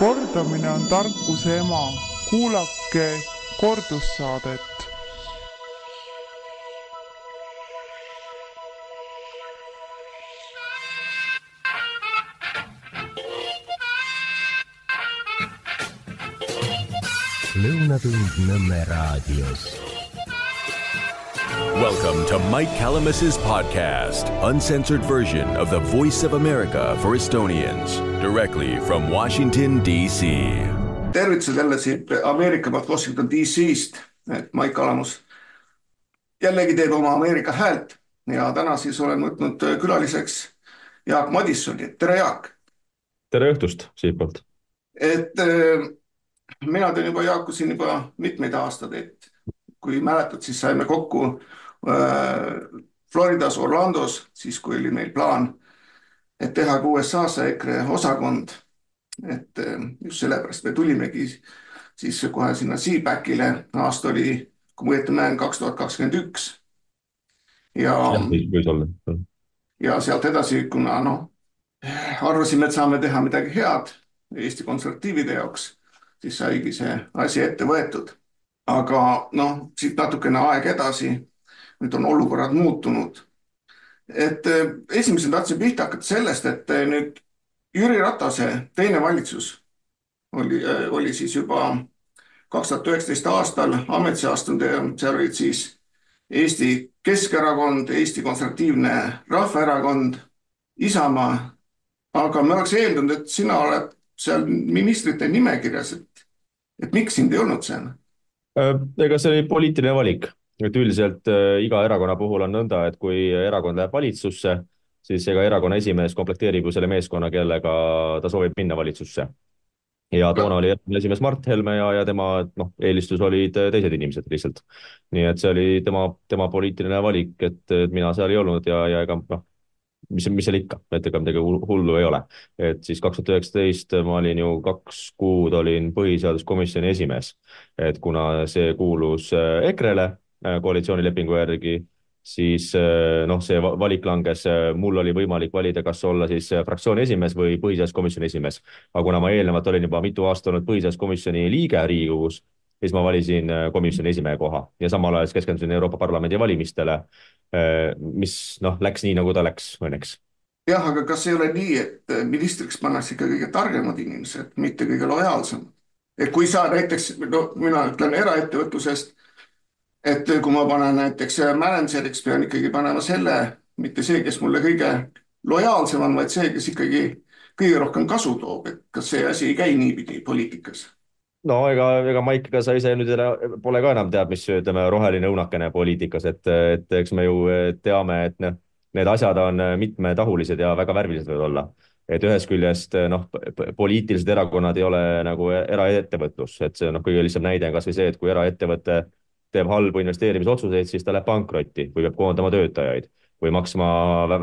kordamine on tarkuse ema, kuulake kordussaadet. Lõunatund Nõmme raadios. Welcome to Mike Calamus's podcast, uncensored version of the voice of America for Estonians, directly from Washington, D.C. tervitused jälle siit Ameerika poolt Washington DC-st, et Mike Kalamus jällegi teeb oma Ameerika häält ja täna siis olen võtnud külaliseks Jaak Madissoni, tere Jaak. tere õhtust siitpoolt. et äh, mina teen juba Jaaku siin juba mitmeid aastaid, et kui mäletad, siis saime kokku Floridas Orlandos, siis kui oli meil plaan, et teha ka USA-sse EKRE osakond. et äh, just sellepärast me tulimegi siis kohe sinna CPAC-ile, aasta oli, kui ma õieti mäletan, kaks tuhat kakskümmend üks. ja, olla. ja sealt edasi, kuna noh, arvasime, et saame teha midagi head Eesti konservatiivide jaoks, siis saigi see asi ette võetud aga noh, siit natukene aeg edasi, nüüd on olukorrad muutunud. et eh, esimesena tahtsin pihta hakata sellest, et eh, nüüd Jüri Ratase teine valitsus oli, eh, oli siis juba kaks tuhat üheksateist aastal ametisse astunud ja seal olid siis Eesti Keskerakond, Eesti Konservatiivne Rahvaerakond, Isamaa. aga me oleks eeldanud, et sina oled seal ministrite nimekirjas, et, et miks sind ei olnud seal? ega see oli poliitiline valik, et üldiselt äh, iga erakonna puhul on nõnda, et kui erakond läheb valitsusse, siis ega erakonna esimees komplekteerib ju selle meeskonna, kellega ta soovib minna valitsusse. ja toona oli esimees Mart Helme ja, ja tema noh, eelistus olid teised inimesed lihtsalt. nii et see oli tema, tema poliitiline valik, et, et mina seal ei olnud ja, ja ega noh, mis, mis seal ikka, et ega midagi hullu ei ole. et siis kaks tuhat üheksateist ma olin ju kaks kuud olin põhiseaduskomisjoni esimees. et kuna see kuulus äh, EKRE-le äh, koalitsioonilepingu järgi, siis äh, noh, see valik langes, mul oli võimalik valida, kas olla siis fraktsiooni esimees või põhiseaduskomisjoni esimees. aga kuna ma eelnevalt olin juba mitu aastat olnud põhiseaduskomisjoni liige Riigikogus, siis ma valisin komisjoni esimehe koha ja samal ajal keskendusin Euroopa Parlamendi valimistele Äh, mis noh, läks nii, nagu ta läks õnneks. jah, aga kas ei ole nii, et äh, ministriks pannakse ikka kõige targemad inimesed, mitte kõige lojaalsemad? et kui sa näiteks, no mina ütlen eraettevõtlusest, et kui ma panen näiteks äh, mänedžeriks, pean ikkagi panema selle, mitte see, kes mulle kõige lojaalsem on, vaid see, kes ikkagi kõige rohkem kasu toob, et kas see asi ei käi niipidi poliitikas? No ega, ega Maik, ega sa ise nüüd pole ka enam tead, mis ütleme, roheline õunakene poliitikas, et, et eks me ju teame, et noh, need asjad on mitmetahulised ja väga värvilised võivad olla. et ühest küljest noh, poliitilised erakonnad ei ole nagu eraettevõtlus, et see noh, kõige lihtsam näide on kasvõi see, et kui eraettevõte teeb halbu investeerimisotsuseid, siis ta läheb pankrotti või peab koondama töötajaid või maksma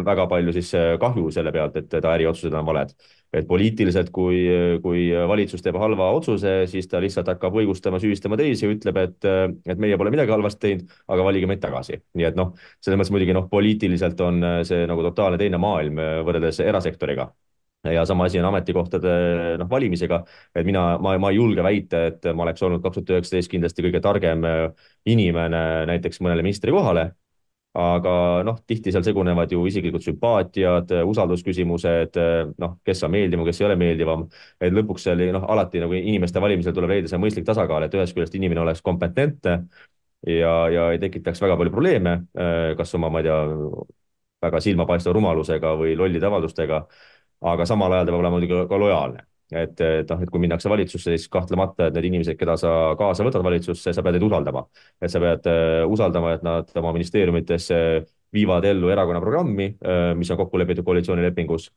väga palju siis kahju selle pealt, et ta äriotsused on valed et poliitiliselt, kui, kui valitsus teeb halva otsuse, siis ta lihtsalt hakkab õigustama, süüdistama teisi ja ütleb, et, et meie pole midagi halvasti teinud, aga valige meid tagasi. nii et noh, selles mõttes muidugi noh, poliitiliselt on see nagu totaalne teine maailm võrreldes erasektoriga ja sama asi on ametikohtade noh, valimisega, et mina, ma, ma ei julge väita, et ma oleks olnud kaks tuhat üheksateist kindlasti kõige targem inimene näiteks mõnele ministrikohale aga noh, tihti seal segunevad ju isiklikud sümpaatiad, usaldusküsimused, noh, kes on meeldivam, kes ei ole meeldivam. et lõpuks see oli noh, alati nagu inimeste valimisel tuleb leida see mõistlik tasakaal, et ühest küljest inimene oleks kompetentne ja, ja ei tekitaks väga palju probleeme, kas oma, ma ei tea, väga silmapaistva rumalusega või lollide avaldustega. Aga samal ajal ta peab olema muidugi ka lojaalne et, et noh, et kui minnakse valitsusse, siis kahtlemata, et need inimesed, keda sa kaasa võtad valitsusse, sa pead neid usaldama. et sa pead uh, usaldama, et nad oma ministeeriumitesse viivad ellu erakonna programmi uh,, mis on kokku lepitud koalitsioonilepingus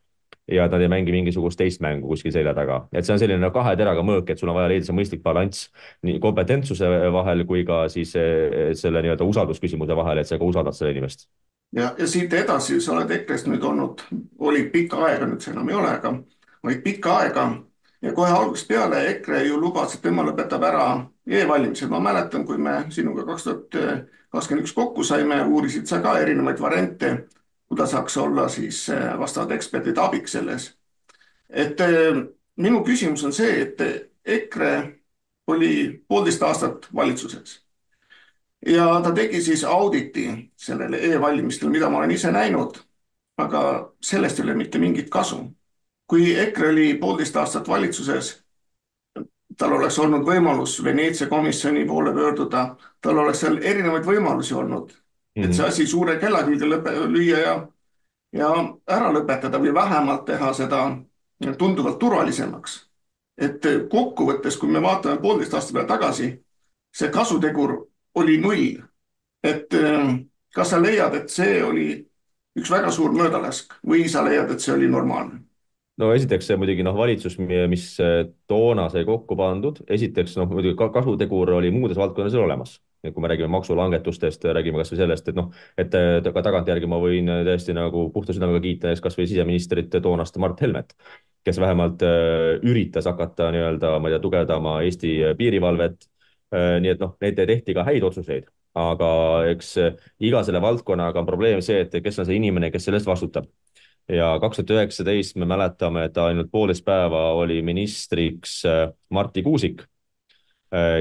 ja et nad ei mängi mingisugust teist mängu kuskil selja taga, et see on selline nagu kahe teraga mõõk, et sul on vaja leida see mõistlik balanss nii kompetentsuse vahel kui ka siis eh, selle nii-öelda usaldusküsimuse vahel, et sa ka usaldad seda inimest. Ja, ja siit edasi, sa oled EKRE-st nüüd olnud, olid pikka aega, nüüd sa enam ei ole, aga olid pikka aega ja kohe algusest peale EKRE ju lubas, et tema lõpetab ära e-valimised. ma mäletan, kui me sinuga kaks tuhat kakskümmend üks kokku saime, uurisid sa ka erinevaid variante, kuidas saaks olla siis eh, vastavad eksperdid abiks selles. et eh, minu küsimus on see, et EKRE oli poolteist aastat valitsuses ja ta tegi siis auditi sellele e-valimistele, mida ma olen ise näinud, aga sellest ei ole mitte mingit kasu. kui EKRE oli poolteist aastat valitsuses, tal oleks olnud võimalus Veneetsia komisjoni poole pöörduda, tal oleks seal erinevaid võimalusi olnud, et see asi suure kella külge lüüa ja, ja ära lõpetada või vähemalt teha seda tunduvalt turvalisemaks. et kokkuvõttes, kui me vaatame poolteist aastat tagasi, see kasutegur oli null. et kas sa leiad, et see oli üks väga suur möödalask või sa leiad, et see oli normaalne? no esiteks see muidugi noh, valitsus, mis toona sai kokku pandud, esiteks noh, muidugi kasutegur oli muudes valdkondades olemas. kui me räägime maksulangetustest, räägime kasvõi sellest, et noh, et ka tagantjärgi ma võin täiesti nagu puhta südamega kiita kasvõi siseministrit toonast Mart Helmet, kes vähemalt üritas hakata nii-öelda, ma ei tea, tugevdama Eesti piirivalvet. Nii et noh, neid tehti ka häid otsuseid, aga eks iga selle valdkonnaga on probleem see, et kes on see inimene, kes selle eest vastutab ja kaks tuhat üheksateist me mäletame, et ainult poolteist päeva oli ministriks Marti Kuusik,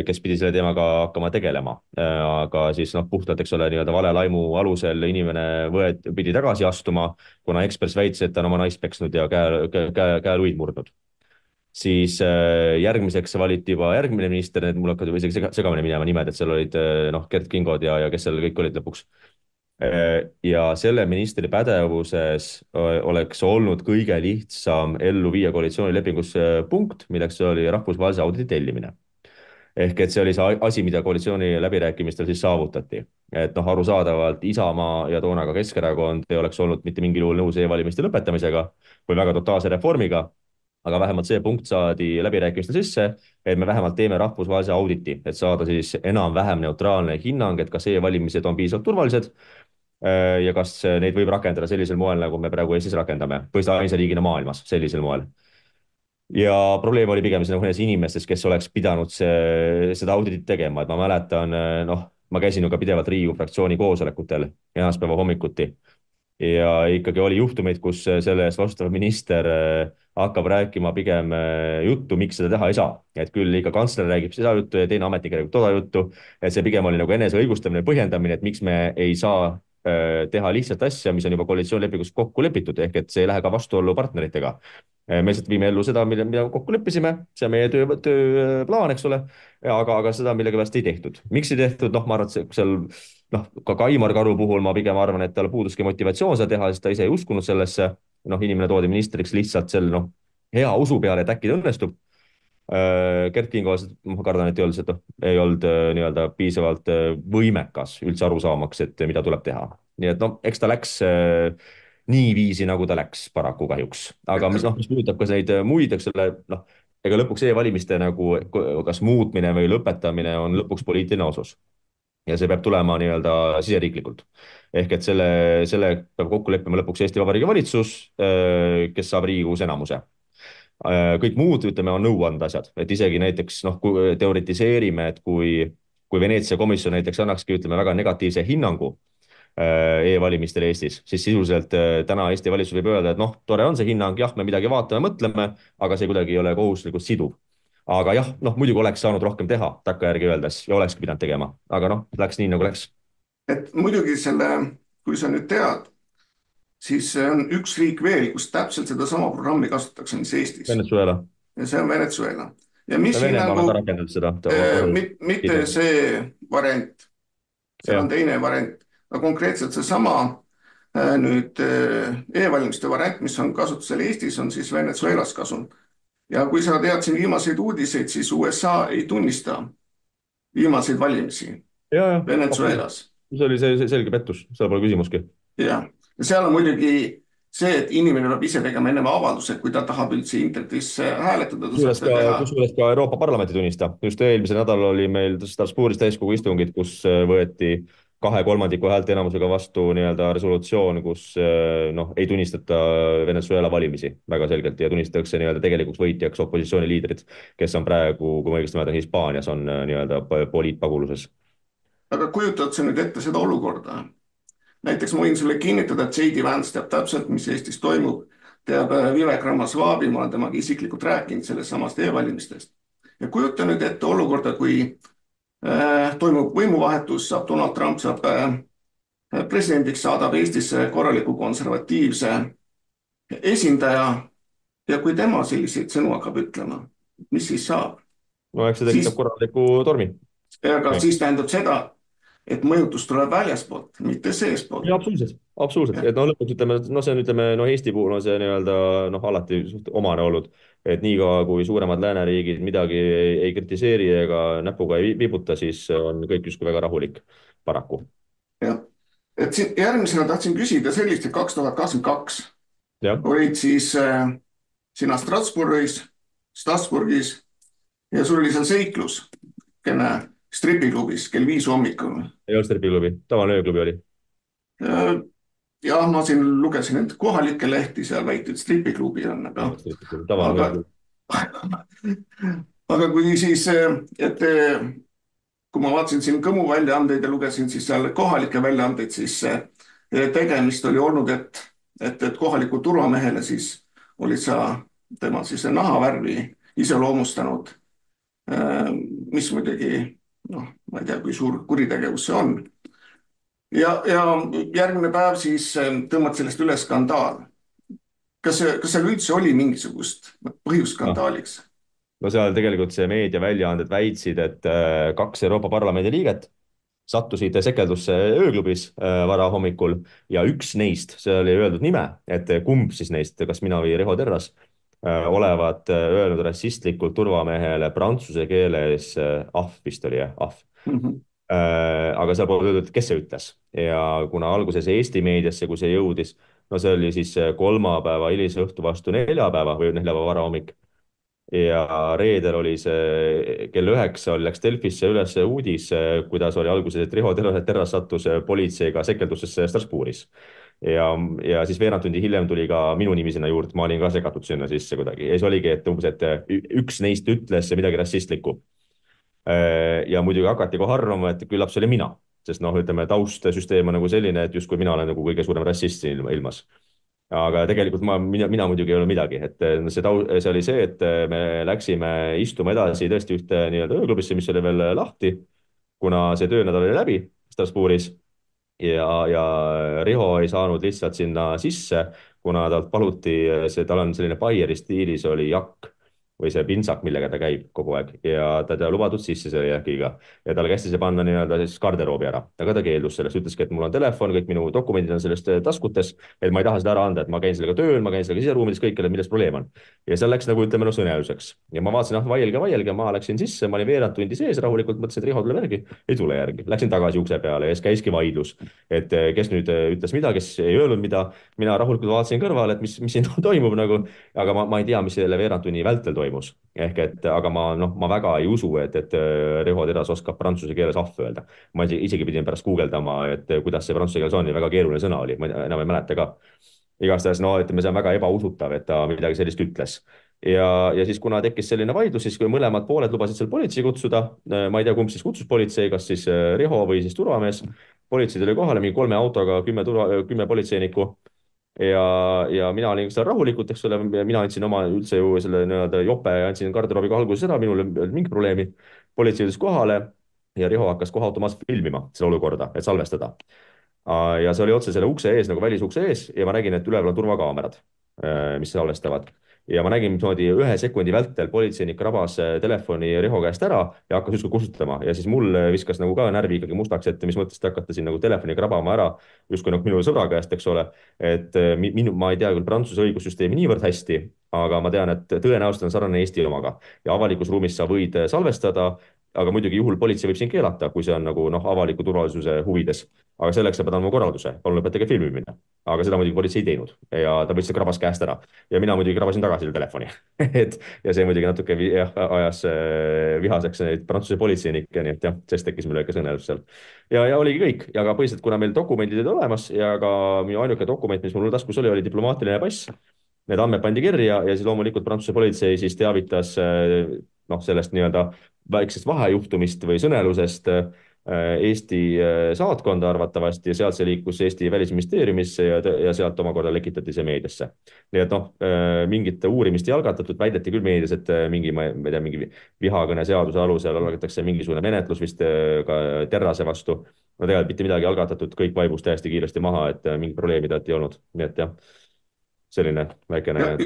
kes pidi selle teemaga hakkama tegelema, aga siis noh, puhtalt, eks ole, nii-öelda vale laimu alusel inimene võet-, pidi tagasi astuma, kuna Ekspress väitis, et ta on oma naist peksnud ja käe, käe, käeluid murdnud. Siis järgmiseks valiti juba järgmine minister, need mul hakkavad juba isegi segamini minema nimed, et seal olid noh, Gerd Kingod ja, ja kes seal kõik olid lõpuks ja selle ministri pädevuses oleks olnud kõige lihtsam ellu viia koalitsioonilepingus punkt, milleks oli rahvusvahelise auditi tellimine. ehk et see oli see asi, mida koalitsiooni läbirääkimistel siis saavutati. et noh, arusaadavalt Isamaa ja toona ka Keskerakond ei oleks olnud mitte mingil juhul nõus e-valimiste lõpetamisega või väga totaalse reformiga aga vähemalt see punkt saadi läbirääkimistel sisse, et me vähemalt teeme rahvusvahelise auditi, et saada siis enam-vähem neutraalne hinnang, et kas e-valimised on piisavalt turvalised ja kas neid võib rakendada sellisel moel, nagu me praegu Eestis rakendame, põhiliselt ainsa riigina maailmas sellisel moel. ja probleem oli pigem nagu nendes inimestes, kes oleks pidanud see, seda auditit tegema, et ma mäletan, noh, ma käisin ju ka pidevalt Riigikogu fraktsiooni koosolekutel esmaspäeva hommikuti ja ikkagi oli juhtumeid, kus selle eest vastutav minister hakkab rääkima pigem juttu, miks seda teha ei saa. et küll ikka kantsler räägib seda juttu ja teine ametnik räägib toda juttu, et see pigem oli nagu eneseõigustamine, põhjendamine, et miks me ei saa teha lihtsalt asja, mis on juba koalitsioonilepingus kokku lepitud, ehk et see ei lähe ka vastuollu partneritega. me lihtsalt viime ellu seda, mille, mida kokku leppisime, see on meie töö, tööplaan, eks ole, aga, aga seda millegipärast ei tehtud. miks ei tehtud, noh, ma arvan, et seal noh, ka Kaimar Karu puhul ma pigem arvan, et tal puuduski motivatsioon seda teha, sest ta ise ei uskunud sellesse. noh, inimene toodi ministriks lihtsalt sel noh, hea usu peale, et äkki ta õnnestub Gerd Kingo, ma kardan, et ei olnud seda, ei olnud nii-öelda piisavalt võimekas üldse aru saamaks, et mida tuleb teha. nii et noh, eks ta läks niiviisi, nagu ta läks paraku kahjuks, aga mis noh, mis puudutab ka neid muid, eks ole, noh, ega lõpuks e-valimiste nagu kas muutmine või lõpetamine on lõpuks poliitiline otsus. Ja see peab tulema nii-öelda siseriiklikult. ehk et selle, selle peab kokku leppima lõpuks Eesti Vabariigi valitsus, kes saab Riigikogus enamuse kõik muud, ütleme, on nõuandvad asjad, et isegi näiteks noh, kui teoritiseerime, et kui, kui Veneetsia komisjon näiteks annakski, ütleme, väga negatiivse hinnangu e-valimistel Eestis, siis sisuliselt täna Eesti valitsus võib öelda, et noh, tore on see hinnang, jah, me midagi vaatame, mõtleme, aga see kuidagi ei ole kohustuslikult siduv. Aga jah, noh, muidugi oleks saanud rohkem teha takkajärgi öeldes ja olekski pidanud tegema, aga noh, läks nii nagu läks. et muidugi selle, kui sa nüüd tead siis on üks riik veel, kus täpselt sedasama programmi kasutatakse, mis Eestis. Venezuela. ja see on Venezuela. ja mis hinnangu äh,, mit, mitte see variant, seal ja. on teine variant, no konkreetselt seesama äh, nüüd äh, e-valimiste variant, mis on kasutusel Eestis, on siis Venezuelas kasunud. Ja kui sa tead siin viimaseid uudiseid, siis USA ei tunnista viimaseid valimisi. Venezuelas. see oli see, see selge pettus, seal pole küsimuski. jah ja seal on muidugi see, et inimene peab ise tegema ennem avalduse, kui ta tahab üldse internetis hääletada. kusjuures ka, kusjuures ka Euroopa Parlament ei tunnista, just eelmisel nädalal oli meil Strasbourgis täiskogu istungid, kus võeti kahe kolmandiku häälteenamusega vastu nii-öelda resolutsioon, kus noh, ei tunnistata Venezuela valimisi väga selgelt ja tunnistatakse nii-öelda tegelikuks võitjaks opositsiooniliidrid, kes on praegu, kui ma õigesti mäletan, Hispaanias on nii-öelda poliitpaguluses. aga kujutad sa nüüd ette seda olukorda, näiteks ma võin sulle kinnitada, et J.D. Vance teab täpselt, mis Eestis toimub. teab Vivek Ramaswamy, ma olen temaga isiklikult rääkinud sellest samast e-valimistest. ja kujuta nüüd ette olukorda, kui toimub võimuvahetus, saab Donald Trump saab äh, presidendiks, saadab Eestisse korraliku konservatiivse esindaja ja kui tema selliseid sõnu hakkab ütlema, mis siis saab? no eks see tekitab korraliku tormi. aga Jah. siis tähendab seda, et mõjutus tuleb väljaspoolt, mitte seestpoolt. absoluutselt, absoluutselt, et no lõpuks ütleme, noh, see on, ütleme, no Eesti puhul on see nii-öelda noh, alati suht omane olnud, et niikaua kui suuremad lääneriigid midagi ei, ei kritiseeri ega näpuga ei viibuta, siis on kõik justkui väga rahulik, paraku. jah, et siin järgmisena tahtsin küsida sellist, et kaks tuhat kakskümmend kaks olid siis äh, sina Strasbourgis, Strasbourgis ja sul oli seal seiklus, kene stripiklubis kell viis hommikul. ei olnud stripiklubi, tavaline ööklubi oli. jah, ma siin lugesin neid kohalikke lehti, seal väiti, et stripiklubi on, aga Aga- aga kui siis, et eh, kui ma vaatasin siin Kõmu väljaandeid ja lugesin siis seal kohalikke väljaandeid, siis eh, tegemist oli olnud, et, et, et kohalikule turvamehele siis olid sa tema siis nahavärvi iseloomustanud. mis muidugi noh, ma ei tea, kui suur kuritegevus see on. ja, ja järgmine päev siis eh, tõmmati sellest üle skandaal. kas, kas seal üldse oli mingisugust põhjust skandaaliks? no seal tegelikult see meediaväljaanded väitsid, et äh, kaks Euroopa Parlamendi liiget sattusid sekeldusse ööklubis äh, varahommikul ja üks neist, seal oli öeldud nime, et kumb siis neist, kas mina või Riho Terras, olevat äh, öelnud rassistlikult turvamehele prantsuse keeles äh, ahv vist oli jah, ahv. Mhm. Äh, aga seal pole öeldud, kes see ütles ja kuna alguses Eesti meediasse, kui see jõudis, no see oli siis äh, kolmapäeva hilisõhtu vastu neljapäeva või neljapäeva varahommik. ja reedel oli see kell üheksa läks Delfisse üles uudis, kuidas oli alguses, et Riho Terras sattus politseiga sekeldusesse Strasbourgis. Ja, ja siis veerand tundi hiljem tuli ka minu nimi sinna juurde, ma olin ka segatud sinna sisse kuidagi. Ja siis oligi, et umbes, et üks neist ütles midagi rassistlikku. Ja muidugi hakati kohe arvama, et küllap see oli mina, sest noh, ütleme taustsüsteem on nagu selline, et justkui mina olen nagu kõige suurem rassist siin ilmas. aga tegelikult ma, mina, mina muidugi ei ole midagi, et see tau-, see oli see, et me läksime istuma edasi tõesti ühte nii-öelda ööklubisse, mis oli veel lahti, kuna see töönädal oli läbi Strasbourgis ja, ja Riho ei saanud lihtsalt sinna sisse, kuna talt paluti, see, tal on selline Baieri stiilis oli jakk või see pintsak, millega ta käib kogu aeg. Ja ta ei lubatud sisse selle jakiga ja talle kästi see panna nii-öelda siis garderoobi ära, aga ta keeldus sellest, ütleski, et mul on telefon, kõik minu dokumendid on sellest taskutes, et ma ei taha seda ära anda, et ma käin sellega tööl, ma käin sellega siseruumides kõikjal, et milles probleem on. ja seal läks nagu ütleme noh, sõneluseks ja ma vaatasin, ah vaielge, vaielge, ma läksin sisse, ma olin veerand tundi sees rahulikult, mõtlesin, et Riho tuleb järgi, ei tule järgi, läksin tagasi ukse peale ja siis käiski vaidlus, et kes nüüd ütles mida, kes ei öelnud mida, mina rahulikult vaatasin kõrvale, et mis, mis siin toimub nagu, aga ma, ma ei tea, mis selle veerand tunni vältel toimus ehk et, aga ma noh, ma väga ei usu, et, et Riho Teras oskab prantsuse keeles ahv öelda. ma isegi, isegi pidin pärast guugeldama, et kuidas see prantsuse keeles on ja väga keeruline sõna oli, ma enam ei mäleta ka. igastahes no ütleme, see on väga ebausutav, et ta midagi sellist ütles ja, ja siis, kuna tekkis selline vaidlus, siis kui mõlemad pooled lubasid seal politsei kutsuda, ma ei tea, kumb siis kutsus politsei, kas siis Riho või siis turvamees. politsei tuli kohale mingi kolme autoga, kümme turva, kümme politseinikku ja, ja mina olin seal rahulikult, eks ole, mina andsin oma üldse ju selle nii-öelda jope, andsin garderoobiga alguses ära, minul ei olnud mingit probleemi. politsei jõudis kohale ja Riho hakkas kohe automaatselt filmima seda olukorda, et salvestada. ja see oli otse selle ukse ees nagu välisukse ees ja ma nägin, et üleval on turvakaamerad, mis salvestavad ja ma nägin niimoodi ühe sekundi vältel politseinik rabas telefoni Riho käest ära ja hakkas justkui kustutama ja siis mul viskas nagu ka närvi ikkagi mustaks, et mis mõttes te hakkate siin nagu telefoniga rabama ära justkui nagu minu sõbra käest, eks ole. et minu, ma ei tea küll Prantsuse õigussüsteemi niivõrd hästi, aga ma tean, et tõenäoliselt on sarnane Eesti omaga ja avalikus ruumis sa võid salvestada, aga muidugi juhul politsei võib sind keelata, kui see on nagu noh, avaliku turvalisuse huvides. aga selleks sa pead andma korralduse, palun lõpetage filmimine. aga seda muidugi politsei ei teinud ja ta võttis krabas käest ära ja mina muidugi krabasin tagasi selle telefoni et ja see muidugi natuke jah, ajas vihaseks neid Prantsuse politseinikke, nii et jah, sellest tekkis meil väike sõnelus seal. ja, ja oligi kõik ja ka põhiliselt, kuna meil dokumendid olid olemas ja ka minu ainuke dokument, mis mul taskus oli, oli diplomaatiline pass. Need andmed pandi kirja ja siis loomulikult Prantsuse politsei siis teavitas noh, sellest nii-öelda väiksest vahejuhtumist või sõnelusest Eesti saatkonda arvatavasti ja sealt see liikus Eesti välisministeeriumisse ja, ja sealt omakorda lekitati see meediasse. nii et noh, mingit uurimist ei algatatud, väideti küll meedias, et mingi, ma ei tea, mingi vihakõne seaduse alusel algatatakse mingisugune menetlus vist ka Terrase vastu. no tegelikult mitte midagi algatatud, kõik vaibus täiesti kiiresti maha, et mingit probleemi tegelikult ei olnud, nii et jah selline väikene.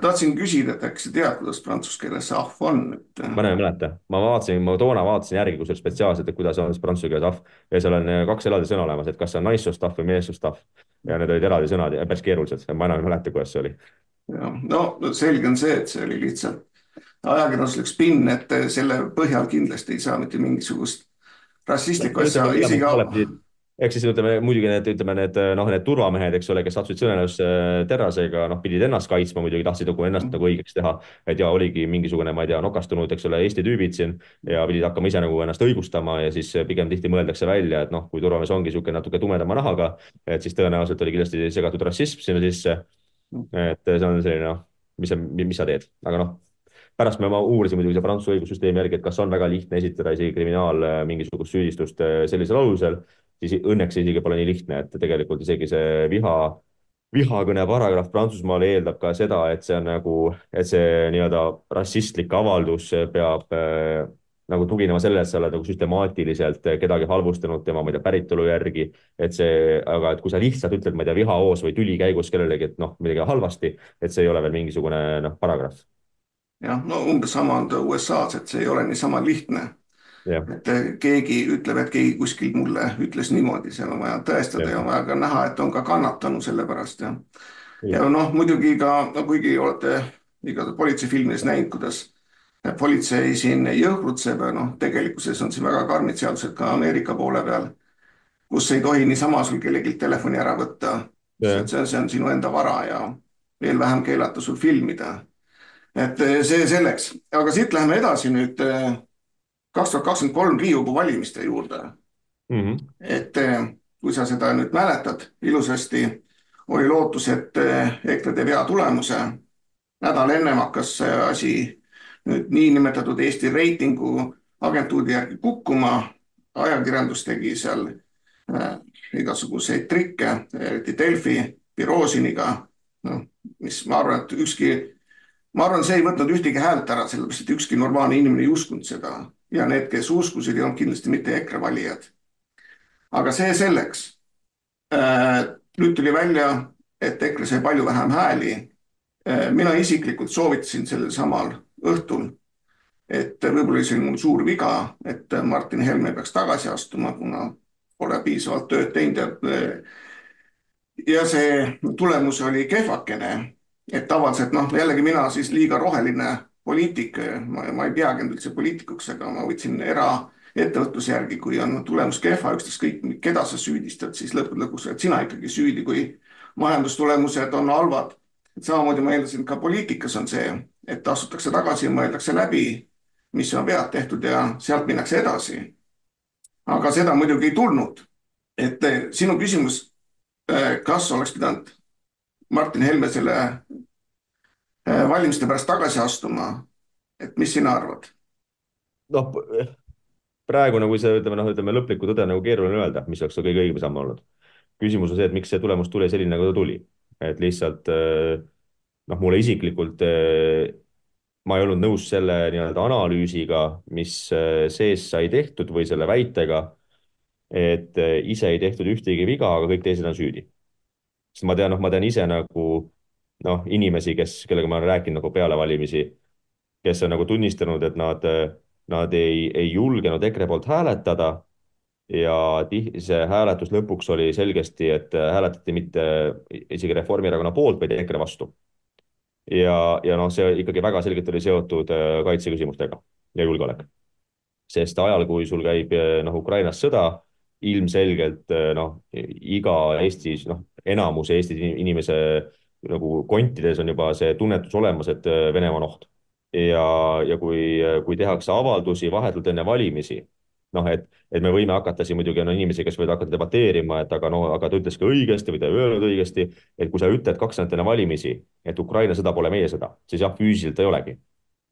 tahtsin küsida, et äkki sa tead, kuidas prantsuse keeles ahv on et...? ma ei mäleta, ma vaatasin, ma toona vaatasin järgi kusjuures spetsiaalselt, et kuidas on prantsuse keeles ahv ja seal on kaks eraldi sõna olemas, et kas see on naissoost ahv või meessoost ahv ja need olid eraldi sõnad ja päris keerulised, ma enam ei mäleta, kuidas see oli. no selge on see, et see oli lihtsalt ajakirjanduslik spinn, et selle põhjal kindlasti ei saa mitte mingisugust rassistlikku asja isegi ehk siis ütleme muidugi need, ütleme need noh, need turvamehed, eks ole, kes sattusid sõnelusse äh, Terrasega, noh, pidid ennast kaitsma muidugi, tahtsid nagu ennast nagu õigeks teha. et ja oligi mingisugune, ma ei tea, nokastunud, eks ole, Eesti tüübid siin ja pidid hakkama ise nagu ennast õigustama ja siis pigem tihti mõeldakse välja, et noh, kui turvamees ongi niisugune natuke tumedama nahaga, et siis tõenäoliselt oli kindlasti segatud rassism sinna sisse. et see on selline noh, mis sa, mis sa teed, aga noh pärast me uurisime muidugi Prantsuse õigussüsteemi järgi, et kas on väga lihtne esitada isegi kriminaal mingisugust süüdistust äh, sellisel alusel siis õnneks isegi pole nii lihtne, et tegelikult isegi see viha, vihakõne paragrahv Prantsusmaal eeldab ka seda, et see on nagu, et see nii-öelda rassistlik avaldus peab äh, nagu tuginema sellele, et sa oled nagu süstemaatiliselt kedagi halvustanud tema, ma ei tea, päritolu järgi. et see, aga et kui sa lihtsalt ütled, ma ei tea, vihahoos või tüli käigus kellelegi, et noh, midagi halvasti, et see ei ole veel mingisugune noh, paragrahv. jah, no umbes sama on ta USA-s, et see ei ole niisama lihtne et eh, keegi ütleb, et keegi kuskil mulle ütles niimoodi, seal on vaja tõestada ja, ja on vaja ka näha, et on ka kannatanu selle pärast ja. ja, ja noh, muidugi ka no,, kuigi olete igatahes politseifilmides näinud, kuidas politsei siin jõhkrutseb ja noh, tegelikkuses on siin väga karmid seadused ka Ameerika poole peal, kus ei tohi niisama sul kellelgi telefoni ära võtta. see, see on sinu enda vara ja veel vähem keelata sul filmida. et eh, see selleks, aga siit läheme edasi nüüd eh, kaks tuhat kakskümmend kolm Riigikogu valimiste juurde mm. -hmm. et eh, kui sa seda nüüd mäletad ilusasti, oli lootus, et eh, EKRE teeb hea tulemuse. nädal ennem hakkas see asi nüüd niinimetatud Eesti reitingu agentuuri järgi kukkuma. ajakirjandus tegi seal äh, igasuguseid trikke, eriti Delfi Birosiniga. noh, mis ma arvan, et ükski, ma arvan, see ei võtnud ühtegi häält ära, sellepärast et ükski normaalne inimene ei uskunud seda ja need, kes uskusid, ei olnud kindlasti mitte EKRE valijad. aga see selleks. Äh, nüüd tuli välja, et EKRE sai palju vähem hääli. Äh, mina isiklikult soovitasin sellel samal õhtul, et võib-olla oli see mul suur viga, et Martin Helme peaks tagasi astuma, kuna pole piisavalt tööd teinud ja ja see tulemus oli kehvakene, et tavaliselt noh, jällegi mina siis liiga roheline poliitik, ma, ma ei peagi end üldse poliitikuks, aga ma võtsin eraettevõtluse järgi, kui on tulemus kehva, ükstaskõik keda sa süüdistad, siis lõppude lõpuks oled sina ikkagi süüdi, kui majandustulemused on halvad. et samamoodi ma eeldasin, ka poliitikas on see, et astutakse tagasi ja mõeldakse läbi, mis on vead tehtud ja sealt minnakse edasi. aga seda muidugi ei tulnud. et eh, sinu küsimus, eh, kas oleks pidanud Martin Helme selle valimiste pärast tagasi astuma. et mis sina arvad? noh, praegu nagu see, ütleme noh, ütleme lõplikku tõde nagu keeruline öelda, mis oleks kõige õigem samm olnud. küsimus on see, et miks see tulemus tuli selline, nagu ta tuli, et lihtsalt äh, noh, mulle isiklikult äh, ma ei olnud nõus selle nii-öelda analüüsiga, mis sees sai tehtud või selle väitega, et ise ei tehtud ühtegi viga, aga kõik teised on süüdi. sest ma tean, noh, ma tean ise nagu noh, inimesi, kes, kellega ma olen rääkinud nagu peale valimisi, kes on nagu tunnistanud, et nad, nad ei, ei julgenud EKRE poolt hääletada. ja see hääletus lõpuks oli selgesti, et hääletati mitte isegi Reformierakonna poolt, vaid EKRE vastu. ja, ja noh, see ikkagi väga selgelt oli seotud äh, kaitseküsimustega ja julgeolek. sest ajal, kui sul käib noh, Ukrainas sõda ilmselgelt noh, iga Eestis, noh, enamus Eesti inimese nagu kontides on juba see tunnetus olemas, et äh, Venemaa on oht. ja, ja kui, kui tehakse avaldusi vahetult enne valimisi, noh, et, et me võime hakata siin muidugi on inimesi, kes võivad hakata debateerima, et aga no, aga ta ütles ka õigesti või ta ei öelnud õigesti. et kui sa ütled kaks nädalat enne valimisi, et Ukraina sõda pole meie sõda, siis jah, füüsiliselt ei olegi.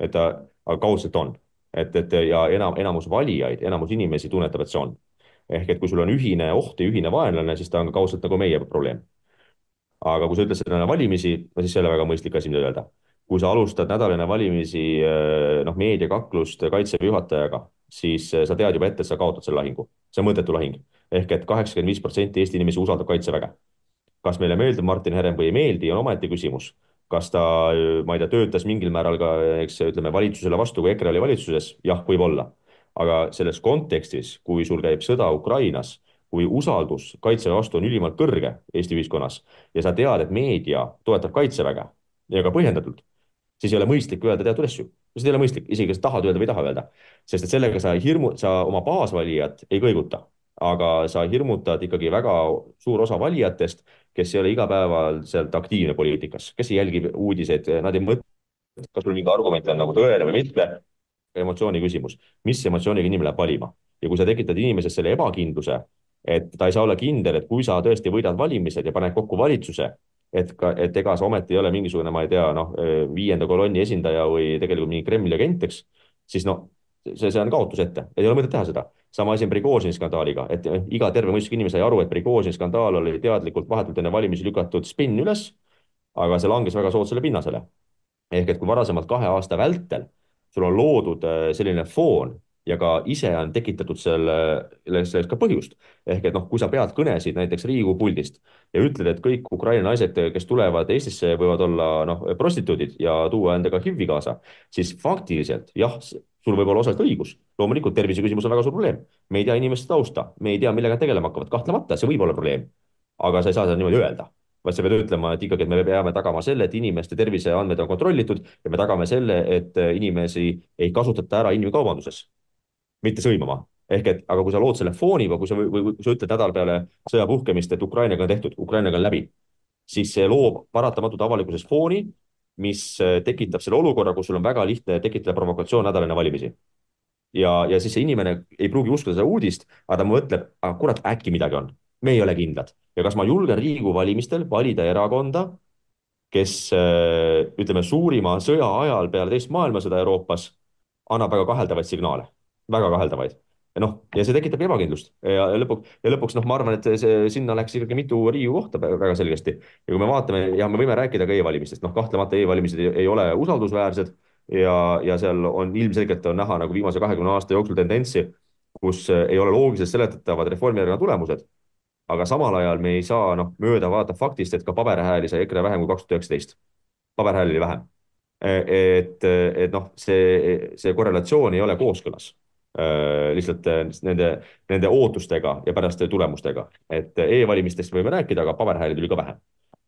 et ta, aga kaudselt on, et, et ja enam, enamus valijaid, enamus inimesi tunnetab, et see on ehk et kui sul on ühine oht ja ühine vaenlane, siis ta on ka kaudselt nagu meie probleem. Aga kui sa ütled seda enne valimisi, no siis see ei ole väga mõistlik asi, mida öelda. kui sa alustad nädal enne valimisi noh, meediakaklust kaitseväe juhatajaga, siis sa tead juba ette, et sa kaotad selle lahingu. see on mõttetu lahing. ehk et kaheksakümmend viis protsenti Eesti inimesi usaldab kaitseväge. kas meile meeldib Martin Herem või ei meeldi, on omaette küsimus kas ta, ma ei tea, töötas mingil määral ka, eks ütleme, valitsusele vastu, kui EKRE oli valitsuses, jah, võib-olla. aga selles kontekstis, kui sul käib sõda Ukrainas, kui usaldus kaitseväe vastu on ülimalt kõrge Eesti ühiskonnas ja sa tead, et meedia toetab kaitseväge ja ka põhjendatult, siis ei ole mõistlik öelda teatud asju. see ei ole mõistlik, isegi kas tahad öelda või ei taha öelda, sest et sellega sa hirmu, sa oma baasvalijat ei kõiguta aga sa hirmutad ikkagi väga suur osa valijatest, kes ei ole igapäevaselt aktiivne poliitikas, kes ei jälgi uudiseid, nad ei mõtle, kas sul mingi argument on nagu tõene või mitte. emotsiooni küsimus, mis emotsiooniga inimene läheb valima ja kui sa tekitad inimeses selle ebakindluse, et ta ei saa olla kindel, et kui sa tõesti võidad valimised ja paned kokku valitsuse, et ka, et ega sa ometi ei ole mingisugune, ma ei tea, noh, viienda kolonni esindaja või tegelikult mingi Kremli agent, eks, siis noh, see, see on kaotus ette, ei ole mõtet teha seda. sama asi on Prigožini skandaaliga, et iga terve mõistusega inimene sai aru, et Prigožini skandaal oli teadlikult vahetult enne valimisi lükatud spinn üles, aga see langes väga soodsale pinnasele. ehk et kui varasemalt kahe aasta vältel sul on loodud äh, selline foon ja ka ise on tekitatud selle, sellest ka põhjust. ehk et noh, kui sa pead kõnesid näiteks Riigikogu puldist ja ütled, et kõik Ukraina naised, kes tulevad Eestisse, võivad olla noh, prostituudid ja tuua endaga HIV-i kaasa, siis faktiliselt jah, sul võib olla osaliselt õigus. loomulikult terviseküsimus on väga suur probleem. me ei tea inimeste tausta, me ei tea, millega tegelema hakkavad, kahtlemata see võib olla probleem. aga sa ei saa seda niimoodi öelda, vaid sa pead ütlema, et ikkagi, et me peame tagama selle, et inimeste terviseandmed on kontrollitud ja me tagame selle, et inimesi ei kasutata ära inimkaubanduses, mitte sõimama. Ehk et, aga kui sa lood selle fooni või kui sa, või, kui sa ütled nädal peale sõja puhkemist, et Ukrainaga on tehtud, Ukrainaga on läbi, siis see loob paratamatult avalikkuses fooni, mis äh, tekitab selle olukorra, kus sul on väga lihtne tekitada provokatsioon nädal enne valimisi. ja, ja siis see inimene ei pruugi uskuda seda uudist, aga ta mõtleb, aga kurat, äkki midagi on, me ei ole kindlad. Ja kas ma julgen Riigikogu valimistel valida erakonda, kes äh, ütleme, suurima sõja ajal peale teist maailmasõda Euroopas annab väga kaheldavaid signaale, väga kaheldavaid ja noh, ja see tekitab ebakindlust ja lõpuks, ja lõpuks noh, ma arvan, et see sinna läks ikkagi mitu Riigikogu kohta väga selgesti. ja kui me vaatame ja me võime rääkida ka e-valimistest, noh, kahtlemata e-valimised ei, ei ole usaldusväärsed ja, ja seal on ilmselgelt on näha nagu viimase kahekümne aasta jooksul tendentsi, kus ei ole loogiliselt seletatavad Reformierakonna tulemused. aga samal ajal me ei saa noh, mööda vaadata faktist, et ka paberhääli sai EKRE vähem kui kaks tuhat üheksateist. paberhääli oli vähem. E, et, et noh, see, see korrelatsioon ei ole kooskõlas Äh, lihtsalt äh, nende, nende ootustega ja pärast tulemustega, et äh, e-valimistest võime rääkida, aga paberhääli tuli ka vähem.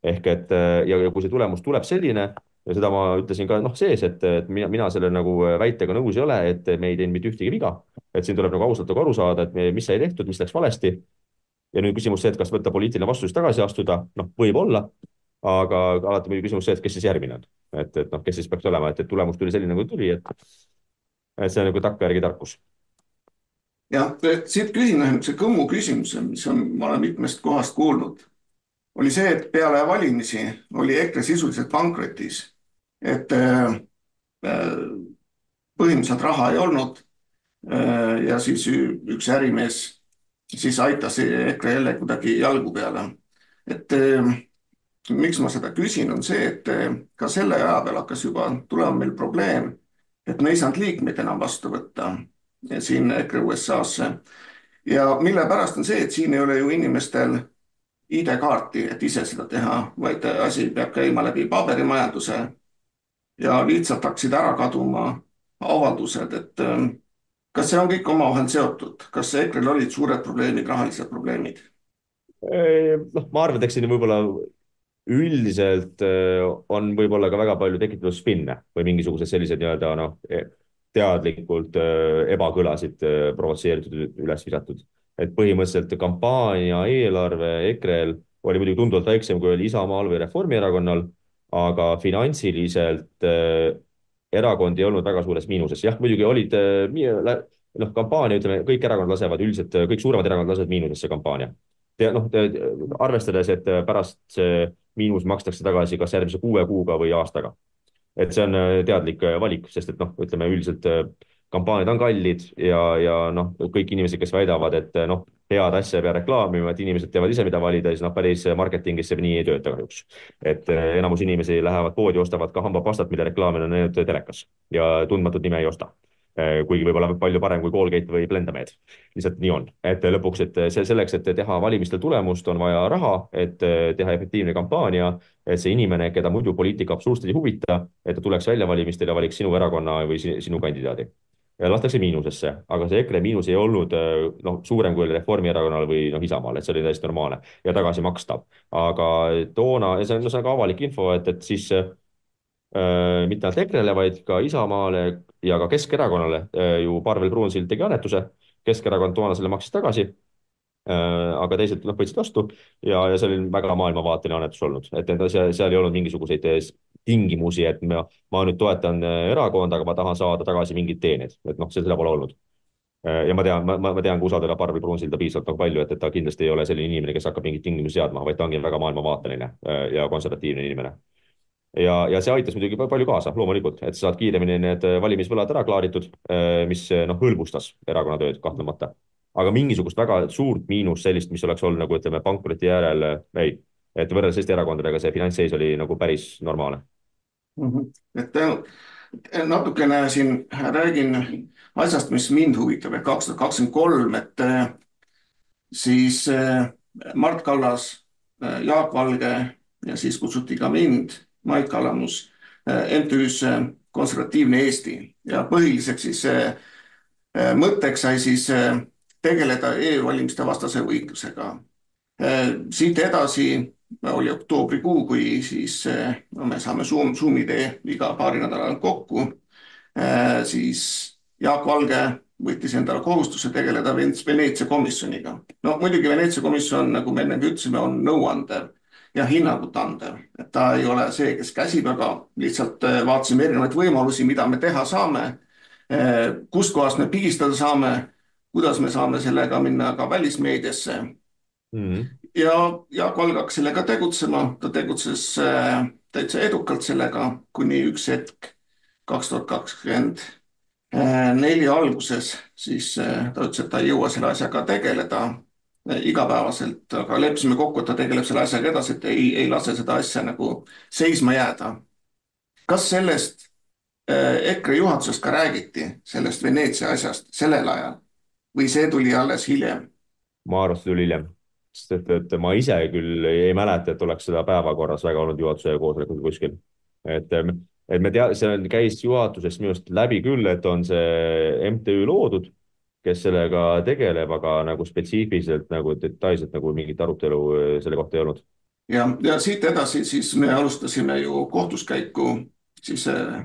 ehk et ja, ja kui see tulemus tuleb selline ja seda ma ütlesin ka noh sees, et, et mina, mina selle nagu väitega nõus ei ole, et me ei teinud mitte ühtegi viga, et siin tuleb nagu ausalt nagu aru saada, et me, mis sai tehtud, mis läks valesti. ja nüüd küsimus see, et kas võtta poliitiline vastutus tagasi astuda, noh, võib-olla, aga alati muidugi küsimus see, et kes siis järgmine on, et, et noh, kes siis peaks olema, et, et tulemus tuli selline, nagu tuli, et, et see on nagu takkajärgi tarkus jah, siit küsin ühe niisuguse kõmmu küsimuse, mis on, ma olen mitmest kohast kuulnud. oli see, et peale valimisi oli EKRE sisuliselt pankrotis. et äh, äh, põhimõtteliselt raha ei olnud äh,. ja siis üks ärimees siis aitas EKRE jälle kuidagi jalgu peale. et äh, miks ma seda küsin, on see, et äh, ka selle aja peal hakkas juba tulema meil probleem, et me ei saanud liikmeid enam vastu võtta siin EKRE USA-sse. ja mille pärast on see, et siin ei ole ju inimestel ID-kaarti, et ise seda teha, vaid asi peab käima läbi paberimajanduse. ja lihtsalt hakkasid ära kaduma avaldused, et ähm, kas see on kõik omavahel seotud, kas EKRE-l olid suured probleemid, rahalised probleemid? noh, ma arvan, et eks siin võib-olla üldiselt äh, on võib-olla ka väga palju tekitatud spinne või mingisugused sellised nii-öelda noh, teadlikult äh, ebakõlasid äh, provotseeritud, üles visatud. et põhimõtteliselt kampaania eelarve EKRE-l oli muidugi tunduvalt väiksem, kui oli Isamaal või Reformierakonnal, aga finantsiliselt äh, erakond ei olnud väga suures miinuses, jah, muidugi olid noh, kampaania, ütleme, kõik erakonnad lasevad üldiselt, kõik suuremad erakonnad lasevad miinusesse kampaania. noh, arvestades, et pärast see miinus makstakse tagasi kas järgmise kuue kuuga või aastaga et see on äh, teadlik äh, valik, sest et noh, ütleme üldiselt äh, kampaaniad on kallid ja, ja noh, kõik inimesed, kes väidavad, et noh, head asja ei pea reklaamima, et inimesed teavad ise, mida valida, siis noh, päris marketingis see nii ei tööta kahjuks. et enamus inimesi lähevad poodi, ostavad ka hambapastat, mille reklaamid on näinud telekas ja tundmatut nime ei osta kuigi võib-olla palju parem kui Colgate või Blendamed. lihtsalt nii on, et lõpuks, et see selleks, et teha valimistel tulemust, on vaja raha, et äh, teha efektiivne kampaania, et see inimene, keda muidu poliitika absoluutselt ei huvita, et ta tuleks välja valimistel ja valiks sinu erakonna või sinu kandidaadi. lastakse miinusesse, aga see EKRE miinus ei olnud äh, noh, suurem kui Reformierakonnal või noh, Isamaal, et see oli täiesti normaalne ja tagasimakstav. aga toona, ja see on, ka avalik info, et, et siis Äh, mitte ainult EKRE-le, vaid ka Isamaale ja ka Keskerakonnale äh, ju Parvel Pruunsild tegi annetuse. Keskerakond toona selle maksis tagasi. Äh, aga teised noh, võtsid vastu ja, ja see oli väga maailmavaateline annetus olnud, et seal, seal ei olnud mingisuguseid tingimusi, et ma, ma nüüd toetan erakonda, aga ma tahan saada tagasi mingid teened, et noh, seda pole olnud ja ma tean, ma, ma tean ka usaldada Parvel Pruunsilda piisavalt nagu palju, et, et ta kindlasti ei ole selline inimene, kes hakkab mingeid tingimusi seadma, vaid ta ongi väga maailmavaateline ja konservatiivne inimene ja, ja see aitas muidugi palju kaasa, loomulikult, et sa saad kiiremini need äh, valimisvõlad ära klaaritud, äh, mis äh, noh, hõlbustas erakonna tööd kahtlemata. aga mingisugust väga suurt miinust, sellist, mis oleks olnud nagu ütleme, pankroti järel, ei. et võrreldes teiste erakondadega see finantsseis oli nagu päris normaalne mm. -hmm. et natukene siin räägin asjast, mis mind huvitab, et kaks tuhat kakskümmend kolm, et siis Mart Kallas, Jaak Valge ja siis kutsuti ka mind Mait Kalamus äh, MTÜ-s äh, Konservatiivne Eesti ja põhiliseks siis äh, mõtteks sai siis tegeleda e-valimiste vastase võitlusega. siit edasi oli oktoobrikuu, kui siis no me saame Zoom, Zoomi tee iga paari nädalal kokku. siis Jaak Valge võttis endale kohustuse tegeleda Veneetsia komisjoniga. no muidugi Veneetsia komisjon, nagu me enne ütlesime, on nõuandev ja hinnangut andev, et ta ei ole see, kes käsib, aga lihtsalt äh, vaatasime erinevaid võimalusi, mida me teha saame, äh, kustkohast me pigistada saame, kuidas me saame sellega minna ka välismeediasse mm. -hmm. ja Jaak Valge hakkas sellega tegutsema, ta tegutses äh, täitsa edukalt sellega kuni üks hetk, kaks tuhat kakskümmend neli alguses, siis ta ütles, et ta ei jõua selle asjaga tegeleda igapäevaselt, aga leppisime kokku, et ta tegeleb selle asjaga edasi, et ei, ei lase seda asja nagu seisma jääda. kas sellest äh, EKRE juhatusest ka räägiti, sellest Veneetsia asjast sellel ajal või see tuli alles hiljem? ma arvan, et see tuli hiljem, sest et, et ma ise küll ei mäleta, et oleks seda päevakorras väga olnud juhatuse koosolekul kuskil. et, et me tea-, see käis juhatusest minu arust läbi küll, et on see MTÜ loodud kes sellega tegeleb, aga nagu spetsiifiliselt nagu detailselt nagu mingit arutelu äh, selle kohta ei olnud. ja, ja siit edasi siis me alustasime ju kohtuskäiku siis äh,